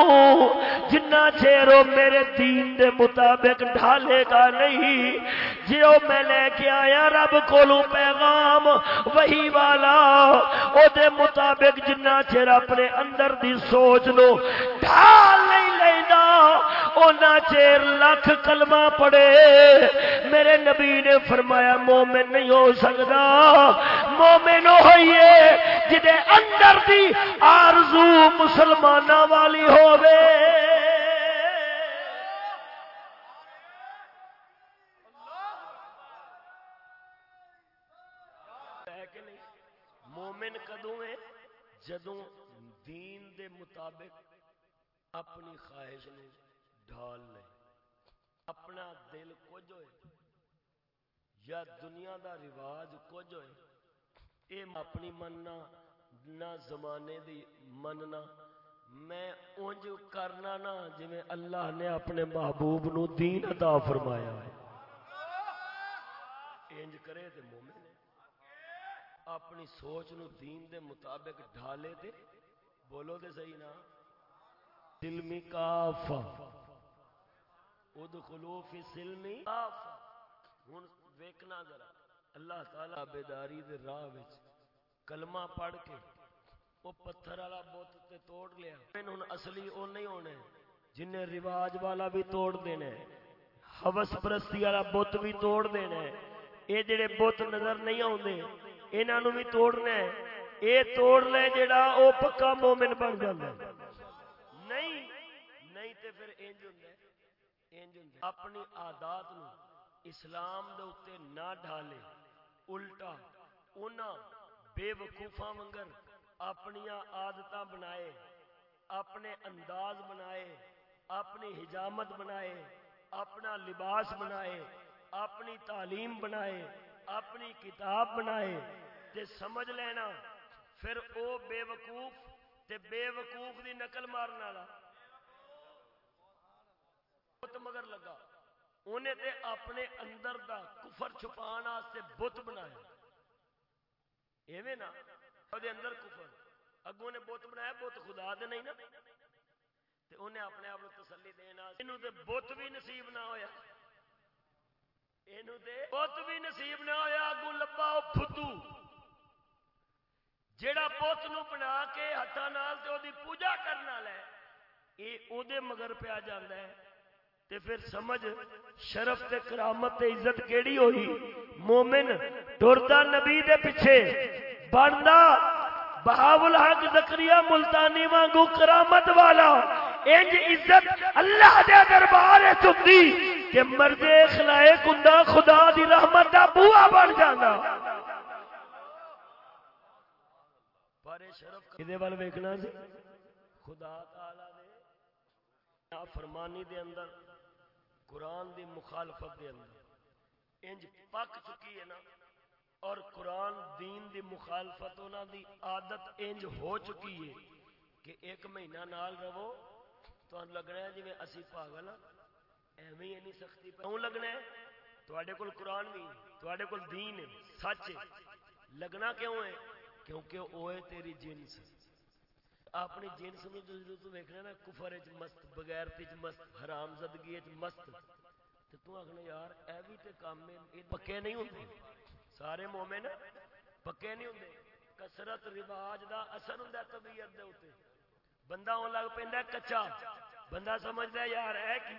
جنہ چیر میرے دین دے مطابق ڈھالے گا نہیں جیو میں لے کے آیا رب کولو پیغام، وہی والا۔ او دے مطابق جنہ چیر اپنے اندر دی سوچ نو ڈھال اونا چیر لکھ کلمہ پڑے میرے نبی نے فرمایا، مومن نہیں ہو سکتا۔ مومن ہوئیے، جدے اندر دی آرزو مسلمان والی ہووے۔ مومن کدوں ہے؟ جدوں دین دے مطابق اپنی خواہش نے ڈھال لے۔ اپنا دل کچھ ہوئے یا دنیا دا رواج کچھ ہوئے، اے اپنی مننا، نہ زمانے دی مننا۔ میں اونج کرنا نا جی میں اللہ نے اپنے محبوب نو دین عطا فرمایا ہے۔ انج کرے تے مومن اپنی سوچ نو دین دے مطابق ڈھالے تے بولو تے صحیح نا۔ سلمی کافا ادخلو فی سلمی کافا ہن ویکنا ذرا. اللہ تعالی بیداری دے راہ وچ کلمہ پڑھ کے وہ پتھر والا بت تے توڑ لیا. ہن اصلی او نہیں ہونے جن نے رواج والا بھی توڑ دینا ہے حوث پرستی والا بت بھی توڑ دینا ہے اے جڑے بت نظر نہیں آوندے، انہاں نو بھی توڑنا ہے. اے توڑ لے جڑا او پکا مومن بن جاندا ہے نہیں نہیں تے پھر انج ہوندا ہے انج ہوندا اپنی عادات نو اسلام دے نہ ڈھالے، الٹا انہاں بے وقوفاں منگر اپنی عادتاں بنائے، اپنے انداز بنائے، اپنی حجامت بنائے، اپنا لباس بنائے، اپنی تعلیم بنائے، اپنی کتاب بنائے، تے سمجھ لینا، پھر او بے وقوف تے بے وقوف دی نقل مارن والا۔ بت مگر لگا۔ انہیں تے اپنے اندر دا کفر چھپان واسطے بت بنایا۔ ایویں نا دے اندر کفر۔ اگوں نے بت بنایا، بت خدا دے نہیں نا۔ تے انہیں اپنے آپ کو تسلی دینا۔ اینو تے بت بھی نصیب نہ ہویا۔ اینو تے بت بھی نصیب نہ ہویا، اگوں لبا او پھدو جیڑا بت نو بنا کے ہاتھاں نال تے اودی پوجا کرنا لے اے او دے مگر پہ جاندا ہے۔ تے پھر سمجھ، شرف تے کرامت تے عزت کیڑی ہوئی؟ مومن ٹردا نبی دے پیچھے بندا بہاول حق زکریا ملتانی وانگو کرامت والا۔ انج عزت اللہ دے دربار وچ ہوندی کہ مرد خلائق ہوندا، خدا دی رحمت دا بوا بن جاندا۔ پر شرف کدے ول ویکھنا سی خدا تعالی دے فرمانی دے اندر قرآن دی مخالفت دے اندر۔ انج پک چکی ہے نا۔ اور قرآن دین دی مخالفت انہوں دی عادت انج ہو چکی ہے کہ ایک مہینہ نال رہو۔ تو لگنا ہے جی میں اسی پاگل ہاں۔ ایویں ہی نہیں سختی کیوں لگنا ہے؟ تواڈے کول قرآن بھی تواڈے کول دین ہے، سچ ہے۔ لگنا کیوں ہے؟ کیونکہ وہ ہے تیری جنس۔ اپنی جنس نو تو ویکھنا نا، کفر وچ مست، بغیر وچ مست، حرام زدگی وچ مست۔ تے تو یار، اے بھی تے کام میں پکے نہیں ہوندے۔ سارے مومن پکے نہیں ہوندے۔ کسرت رواج دا اثر ہوندا طبیعت دے اوتے۔ بندہ ہون لگ پیندا کچا۔ بندہ سمجھدا یار، اے کی؟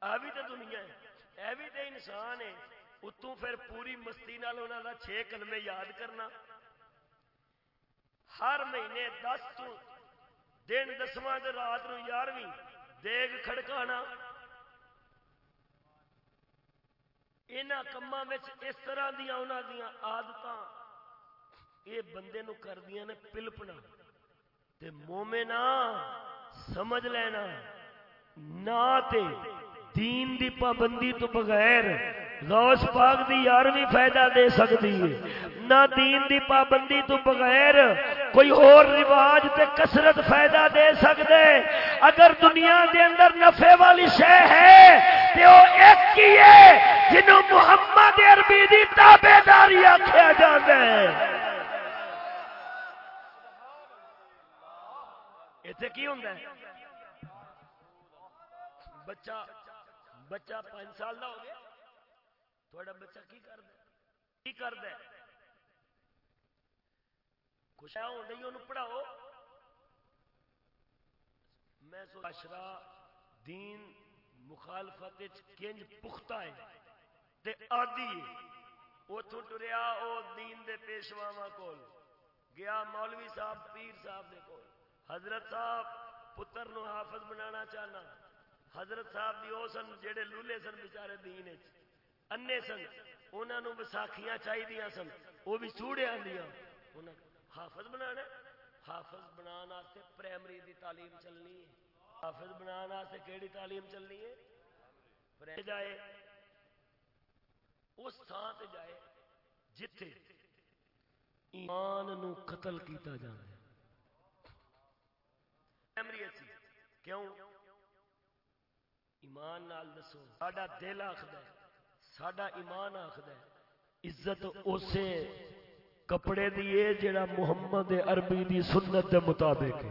آ بھی تے دنیا ہے۔ اے بھی تے انسان ہے۔ اتوں پھر پوری مستی نال انہاں دا چھ کلمے یاد کرنا۔ ہر مہینے دس تو دن دسواں رات نو یارویں، دیگ کھڑکانا۔ یہاں کما اس طرح دیا انہوں دیا آدت یہ بندے نو کر نے پلپنا۔ تے مومنا سمجھ لینا۔ نہ تے دین دی پابندی تو بغیر غوث پاک دی یارویں فائدہ دے سکتی ہے۔ نہ دین دی پابندی تو بغیر کوئی اور رواج تے کسرت فائدہ دے سکتے اگر دنیا دے اندر نفے والی شے ہے تے وہ ایک ہی ہے جنہوں محمد عربی دی تابے داری آخیا جاتا ہے۔ اتنے کی ہوں بچہ بچہ پانچ سال کا ہو گیا۔ تھوڑا بچہ کی کرد کی کرد خوش ہو رہی انہوں پڑھاؤ۔ میں سو اشرا دین مخالفت کنج پختہ ہے تے آدھی اتوں ٹریا او دین دے پیشواواں کول، گیا مولوی صاحب، پیر صاحب دے کول۔ حضرت صاحب پتر نو حافظ بنانا چاہنا۔ حضرت صاحب دی او سن جڑے لولے سن بیچارے دین وچ۔ انے سن، انہاں نو وساکھیاں چاہیدیاں سن، او بھی چوڑے آندیاں انہاں حافظ بنانا حافظ بنان واسطے پرائمری دی تعلیم چلنی ہے۔ حافظ بنان واسطے کیڑی تعلیم چلنی ہے؟ جائے۔ اس تھان تے جائے جتھے ایمان نو قتل کیتا جانا ہے۔ پرائمری اچھی کیوں؟ ایمان نال دسو، ساڈا دل آخد ہے، ساڈا ایمان آخد ہے، عزت اسے کپڑے دیے جڑا محمد عربی دی سنت دے مطابق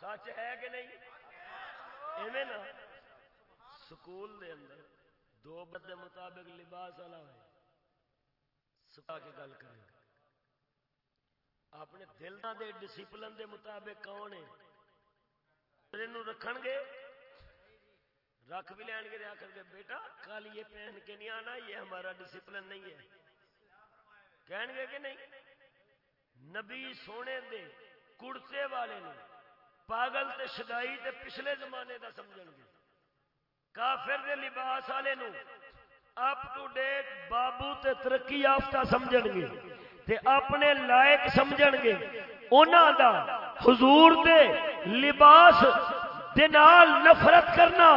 سچ ہے کہ نہیں؟ ایویں نا، سکول دے اندر دو بد مطابق لباس والا ہوئے۔ سکا کے گل کریں۔ اپنے دل دے ڈسپلن دے مطابق کون ہے؟ رکھن گے؟ رکھ بھی لین گے آخر گے، بیٹا کل یہ پہن کے نہیں آنا، یہ ہمارا ڈسپلن نہیں ہے۔ کہن گے کہ نہیں؟ نبی سونے دے کڑتے والے نے پاگل تے شدائی تے پچھلے زمانے دا سمجھن گے۔ کافر دے لباس والے نو اپ ٹو ڈیٹ بابو تے ترقی یافتہ سمجھن گے تے اپنے لائق سمجھن گے۔ انہاں دا حضور دے لباس دے نال نفرت کرنا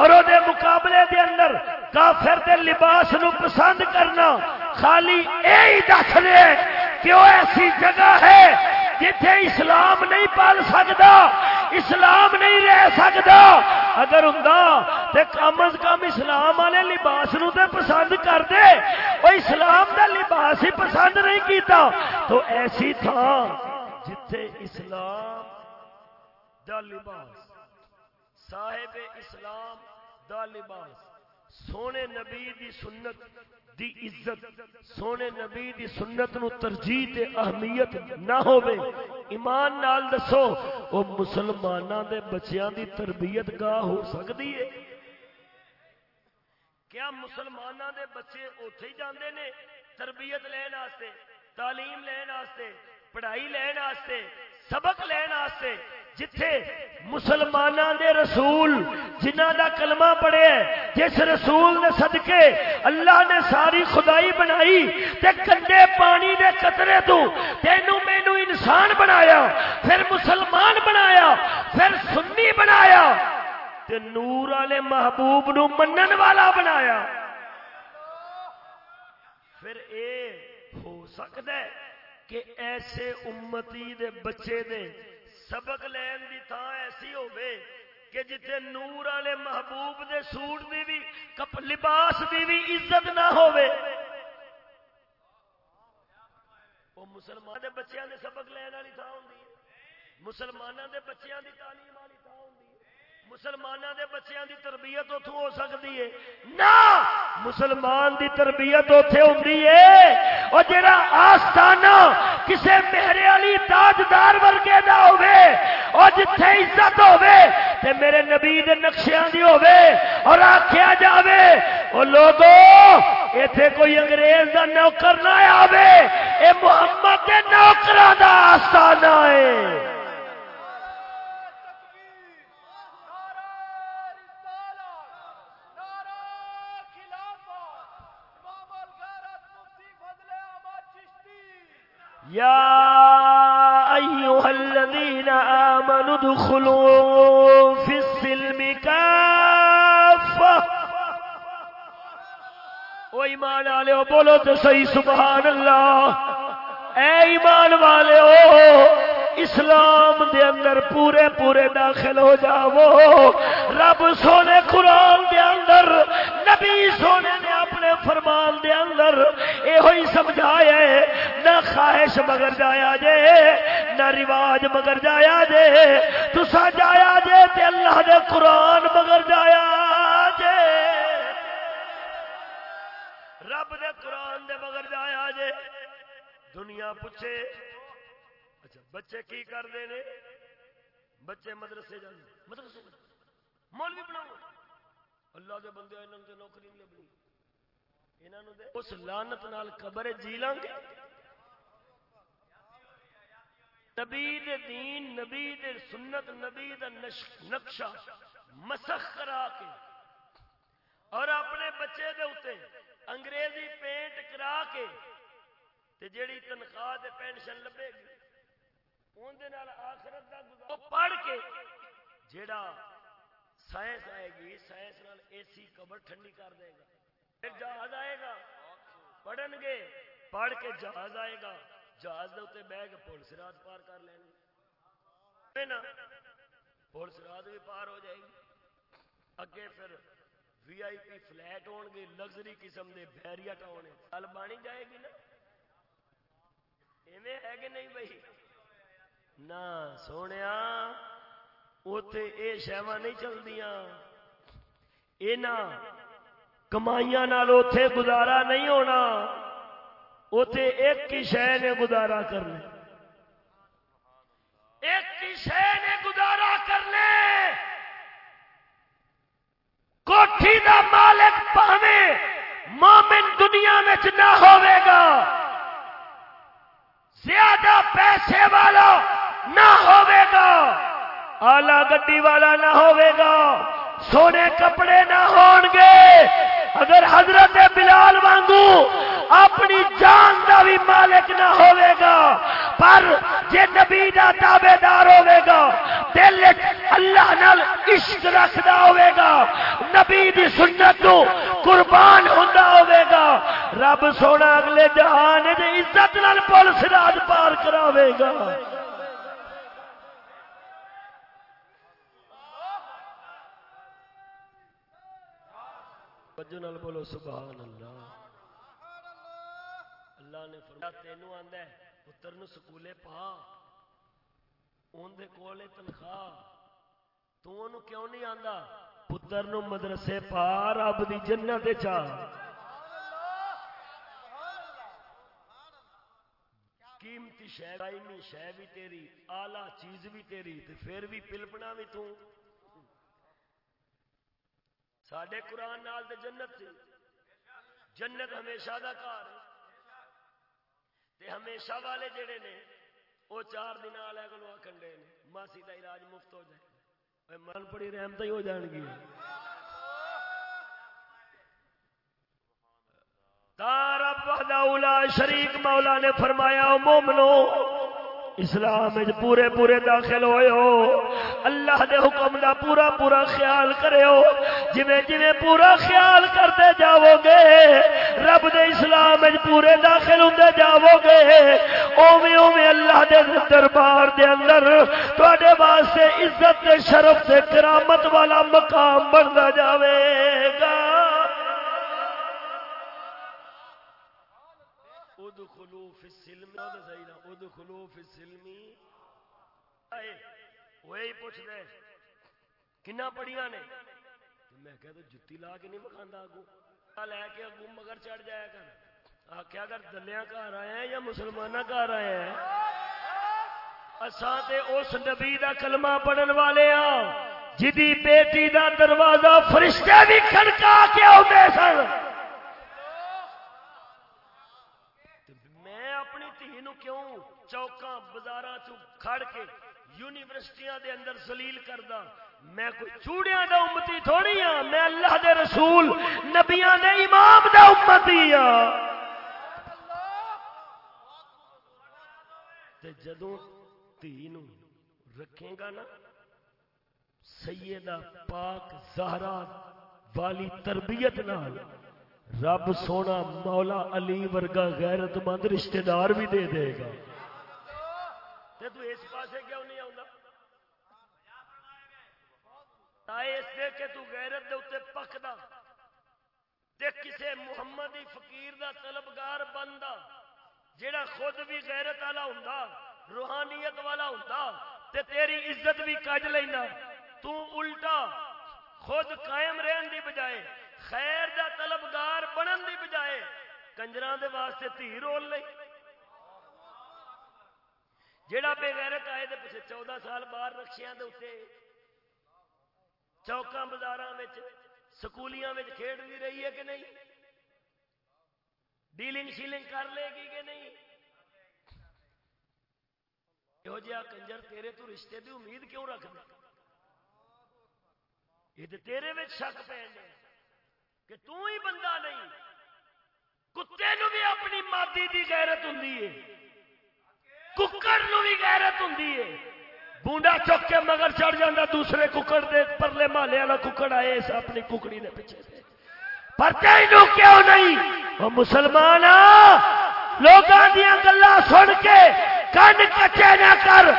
اور او دے مقابلے دے اندر کافر دے لباس نو پسند کرنا خالی یہی دس دے کہ وہ ایسی جگہ ہے جتھے اسلام نہیں پال سکتا اسلام نہیں رہ سکتا اگر ہوں تو کم از کم اسلام والے لباس نو تے پسند کر دے، وہ اسلام دا لباس ہی پسند نہیں کیتا۔ تو ایسی تھا جتھے اسلام دا لباس، صاحب اسلام دا لباس، سونے نبی دی سنت دی عزت، سونے نبی دی سنت نو ترجیح تے اہمیت نہ ہوے ایمان نال دسو، او مسلماناں دے بچیاں دی تربیت گاہ ہو سکدی ہے۔ کیا مسلماناں دے بچے اوتھے ہی جاندے نے تربیت لین واسطے، تعلیم لین واسطے، پڑھائی لین واسطے؟ سبق لین واسطے جتھے مسلمانوں دے رسول جنہ دا کلمہ پڑھے جس رسول نے صدقے اللہ نے ساری خدائی بنائی، تے کندے پانی دے قطرے تو تینوں مینو انسان بنایا، پھر مسلمان بنایا، پھر سنی بنایا، تے نور والے محبوب نو منن والا بنایا۔ پھر اے ہو سکتا ہے کہ ایسے امتی دے بچے دے سبق لین دی تھا ایسی ہوے کہ جتھے نور والے محبوب دے سوٹ دی بھی کپ لباس دی بھی عزت نہ ہوے وہ مسلمان دے بچیاں دے سبق لین والی تھا ہوندی ہے۔ مسلماناں دے بچیاں دی تعلیم والی تھا ہوندی ہے مسلمانوں دے بچیاں دی تربیت اتو ہو سکتی ہے نہ! مسلمان دی تربیت اتے ہوتی ہے اور جڑا آستانہ کسے میرے علی تاجدار ورگے دا ہوے اور جتھے عزت ہوے تے میرے نبی دے نقشیاں دی ہوے اور آکھیا جاوے، او لوگو، ایتھے کوئی انگریز دا نوکر نہ آوے، اے محمد دے نوکراں دا آستانہ ہے يا أيها الذين آمنوا ادخلوا في السلم كافة. او ایمان والے بولو تو سبحان اللہ۔ اے ایمان والے ہو اسلام دے اندر پورے پورے داخل ہو جاؤ۔ رب سونے قرآن دے اندر، نبی سونے فرمان دے اندر یہ سمجھایا نہ خواہش مگر جایا جے، نہ رواج مگر جایا جے۔ تسا جایا جے تے اللہ دے قرآن مگر جایا جے۔ رب دے قرآن دے مگر جایا جے۔ دنیا پوچھے اچھا بچے کی کرتے ہیں بچے مدرسے جانے مدرسے مولوی بناؤ۔ اللہ دے بندے انہوں نے نوکری نہیں لبنی۔ اس لانت نال قبر جی لیں گے؟ نبی دین، نبی دے سنت، نبی دا نقشہ مسخ کرا کے اور اپنے بچے دے اتے انگریزی پینٹ کرا کے تے جیڑی تنخواہ دے پینشن لبے گی آخرت کا پڑھ کے جیڑا سائنس آئے گی، سائنس نال اے سی قبر ٹھنڈی کر دے گا۔ پھر جہاز آئے گا۔ پڑھن گے۔ پڑھ کے جہاز آئے گا۔ جہاز دے بہ کے پولیس رات پار کر لیں گے۔ پولیس رات بھی پار ہو جائے گی۔ اگے پھر وی آئی پی فلیٹ ہون گے لگژری قسم دے بحریٹ ہونے گل بانی جائے گی نا؟ ایویں ہے کہ نہیں بھائی؟ نہ سونے اتے یہ شہوا نہیں چلدیا کمائیاں اتے گزارا نہیں ہونا اتے ایک ہی شہ نے گزارا کرنا ایک ہی شہ نے گزارا کرنے۔ کوٹھی دا مالک پاوے، مومن دنیا میں نہ ہوئے گا۔ زیادہ پیسے والا نہ گا۔ آلہ گڈی والا نہ گا۔ سونے کپڑے نہ ہون گے۔ اگر حضرت بلال وانگو اپنی جان دا بھی مالک نہ ہوئے گا، پر جے نبی دا تابے دار ہوئے گا، دل اللہ نال عشق رکھدا ہوئے گا، نبی دی سنت تو قربان ہوندا ہوئے گا۔ رب سونا اگلے جہان دے عزت نال پل سراد پار کراوے گا۔ توجہ نال بولو سبحان اللہ اللہ نے فرمایا، تینوں آندا ہے، پتر نو سکولے پا۔ اون دے کولے تنخواہ۔ تو انو کیوں نہیں آندا؟ پتر نو مدرسے پا، رب دی جنت چا قیمتی شہ دائمی شہ بھی تیری آلہ چیز بھی تیری، تے پھر بھی پلپنا بھی تو۔ سڈے قرآن نال تے جنت سی۔ جنت ہمیشہ دا کار تے ہمیشہ والے جڑے نے وہ چار دن والے کو آخن ڈے نے، ماسی کا علاج مفت ہو جائے۔ من پڑی رحمت ہی ہو جان گی۔ تارا شریک مولا نے فرمایا مومنو اسلام پورے پورے داخل ہوئے ہو۔ اللہ دے حکم دا پورا پورا خیال کرے ہو۔ جویں جویں پورا خیال کرتے جاؤ گے، رب دے اسلام پورے داخل ہوندے جاؤ گے۔ اوویں اوویں اللہ دے دربار دے اندر تواڈے واسطے عزت شرف تے کرامت والا مقام بندا جاوے۔ ادخلوا فی السلم. ادخلوا فی السلم. وہی پوچھ دے کنا پڑیاں نے؟ میں کہہ تو جتی لا کے نہیں بکھاندا اگو لے کے اگو مگر چڑھ جایا کر۔ آخیا اگر دلیاں گھر آئے ہیں یا مسلمانہ گھر آئے ہیں، اساں تے اس نبی دا کلمہ پڑھن والے ہاں جدی بیٹی دا دروازہ فرشتے بھی کھڑکا کے آتے سن میں اپنی دھی نو کیوں چوکاں بازار کھڑ کے یونیورسٹیاں دے اندر سلیل کردا میں کوئی چوڑیاں دا امتی تھوڑی ہاں میں اللہ دے رسول، نبیاں دے امام دا امتی ہاں۔ تے جدوں تھی نو رکھیں گا نا، سیدہ پاک زہرا والی تربیت نال رب سونا مولا علی ورگا غیرت مند رشتہ دار بھی دے دے گا۔ تے تو اس پاسے کیوں نہیں آؤں اس دے کہ تو غیرت دے اتنے پکدا۔ تے کسے محمدی فقیر دا طلبگار بندا جیڑا خود بھی غیرت والا ہوندا، روحانیت والا ہوندا، تے تیری عزت بھی کج لینا تو الٹا خود قائم رہن دی بجائے خیر دا طلبگار بنن دی بجائے کنجراں دے واسطے تھی رول لئی جیڑا بے غیرت آئے دے پیچھے چودہ سال باہر رکشیاں دے اتنے چوکاں بازار سکولیاں کھیڑ بھی رہی ہے کہ نہیں؟ ڈیلنگ شیلنگ کر لے گی کہ نہیں؟ یہ جہاں کنجر تیرے تو رشتے دی امید کیوں رکھ دے؟ یہ تو تیرے میں شک پہ کہ تو ہی بندہ نہیں، کتے نو بھی اپنی مادی دی غیرت ہوں ککڑ نو بھی غیرت ہوں بونڈا چک کے مگر چڑھ جانا دوسرے ککڑ دے پرلے مالے والا ککڑ آئے، اس اپنی ککڑی دے پیچھے سے پر تینوں کیوں نہیں؟ وہ مسلمان لوگوں دیا گلا سن کے کن کچے نہ کر۔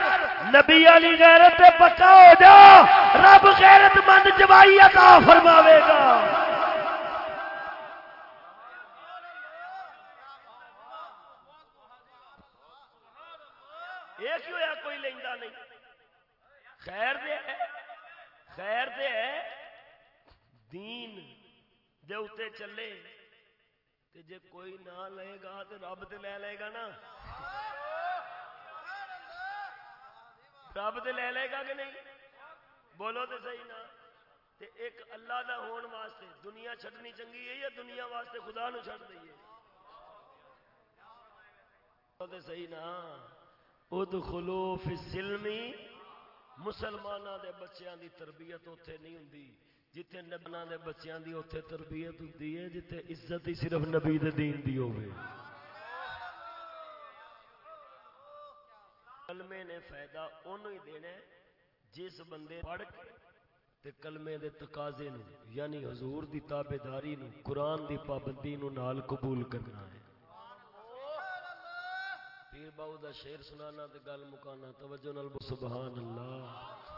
نبی علی غیرت پکا ہو جا، رب غیرت مند جوائی عطا فرماوے گا یہ کیوں ہے کوئی لینا نہیں خیر دے خیر دے دین دے اتے چلے، تے جے کوئی نہ لے گا تو رب تے لے لے گا نا۔ رب تے لے لے گا کہ نہیں؟ بولو تے صحیح نا۔ تے ایک اللہ دا ہون واسطے دنیا چھڈنی چنگی ہے یا دنیا واسطے خدا نو چھڈ دئیے؟ بولو تے صحیح نا۔ ادخلو فی السلمی مسلمانوں دے بچیاں دی تربیت اتنے نہیں ہوں جتھے نبنا دے بچیاں دی اتنے تربیت ہوں ہے، جتھے عزت ہی صرف نبی دے دین دی ہوئے کلمے نے فائدہ انہوں ہی دینا ہے، جس بندے پڑھ کے تے کلمے دے تقاضے نو یعنی حضور دی تابے داری نو قرآن دی پابندی نو نال قبول کرنا ہے۔ پیر باؤ دا شیر سنانا تے گل مکانا، توجہ نال سبحان اللہ۔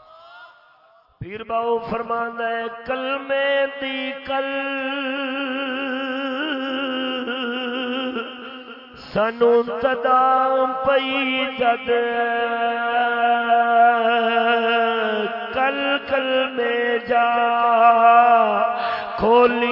پیر باؤ فرمان ہے کلمے دی کل۔ سانو تدام پئی جد۔ کل کل میں جا، کھولی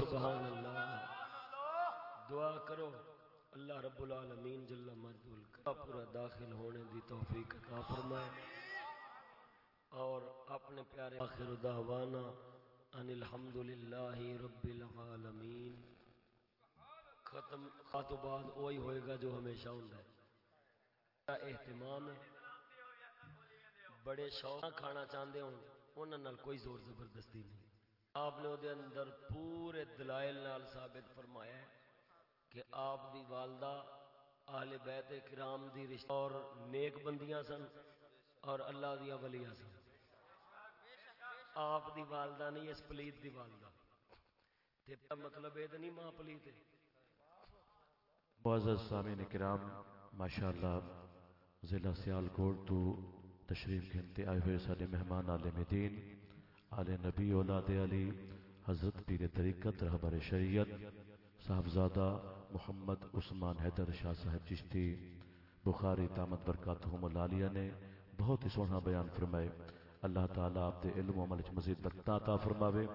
سبحان اللہ۔ دعا کرو، اللہ رب العالمین جل مجدول کا پورا داخل ہونے دی توفیق عطا فرمائے۔ اور اپنے پیارے آخر دعوانا ان الحمدللہ رب العالمین۔ ختم خاتو بعد وہی ہوئے گا جو ہمیشہ ہوں ہے۔ اہتمام ہے؟ بڑے شوق کھانا چاہتے ہوں انہوں نے کوئی زور زبردستی نہیں۔ آپ نے وہ اندر پورے دلائل نال ثابت فرمایا ہے کہ آپ دی والدہ اہل بیت کرام دی رشتہ اور نیک بندیاں سن اور اللہ دیا ولیاں سن۔ آپ دی والدہ نہیں، اس پلیت دی والدہ۔ تے مطلب یہ نہیں ماں پلیت ہے معزز سامعین کرام، ماشاءاللہ ضلع سیالکوٹ تو تشریف گھنتے آئے ہوئے سارے مہمان عالم دین آل نبی اولاد علی، حضرت پیر طریقت رہبر شریعت، صاحبزادہ محمد عثمان حیدر شاہ صاحب چشتی، بخاری تامت برکاتہم العالیہ نے بہت ہی سونا بیان فرمائے۔ اللہ تعالیٰ آپ دے علم و عمل مزید برکتہ عطا فرماوے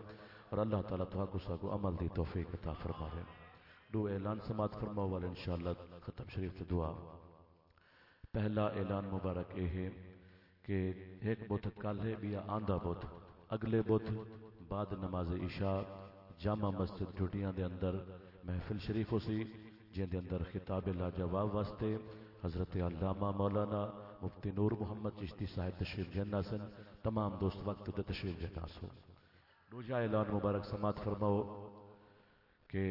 اور اللہ تعالیٰ تو کو ساگو عمل دی توفیق عطا فرماوے۔ دو اعلان سماعت فرماو والے انشاءاللہ ختم شریف دعا۔ پہلا اعلان مبارک یہ ہے کہ ایک بوت کل ہے، بیا آندہ بوت اگلے بدھ بعد نماز عشاء جامع مسجد ڈوٹیاں دے اندر محفل شریف ہو سی، جن دے اندر خطاب لاجواب واسطے حضرت علامہ مولانا مفتی نور محمد چشتی صاحب تشریف جنا سن۔ تمام دوست وقت دے تشریف جنا سو دوجا اعلان مبارک سماعت فرماؤ کہ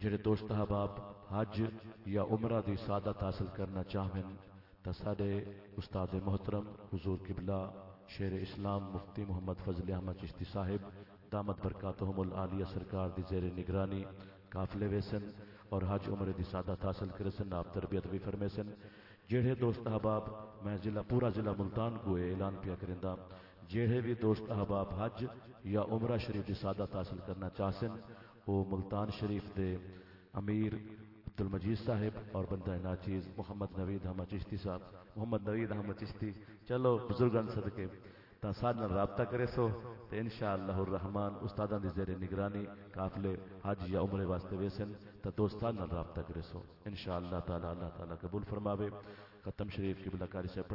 جڑے دوست احباب حج یا عمرہ دی سعادت حاصل کرنا چاہیں تا سارے استاد محترم حضور قبلہ شیر اسلام مفتی محمد فضل احمد چشتی صاحب، دامت برکاتہم العالیہ سرکار دی زیر نگرانی، قافلے ویسن اور حج عمر دی سعادت حاصل کرے سن آپ تربیت بھی فرمے سن جیڑے دوست احباب، میں ضلع، پورا ضلع ملتان کو اعلان پیا کرندا جیڑے بھی دوست احباب حج یا عمرہ شریف دی سعادت حاصل کرنا چاہسن وہ ملتان شریف دے امیر عبد المجید صاحب اور بندہ ناچیز محمد نوید احمد چشتی صاحب۔ محمد نوید احمد چشتی۔ چلو بزرگان صدقے، تا ساتھ رابطہ کرے سو تو انشاءاللہ الرحمن استادان دی زیر نگرانی قافلے حج یا عمرے واسطے ویسن، تا دوستان رابطہ کرے سو۔ انشاءاللہ تعالی اللہ تعالی قبول فرماوے۔ ختم شریف کی بلاکاری سے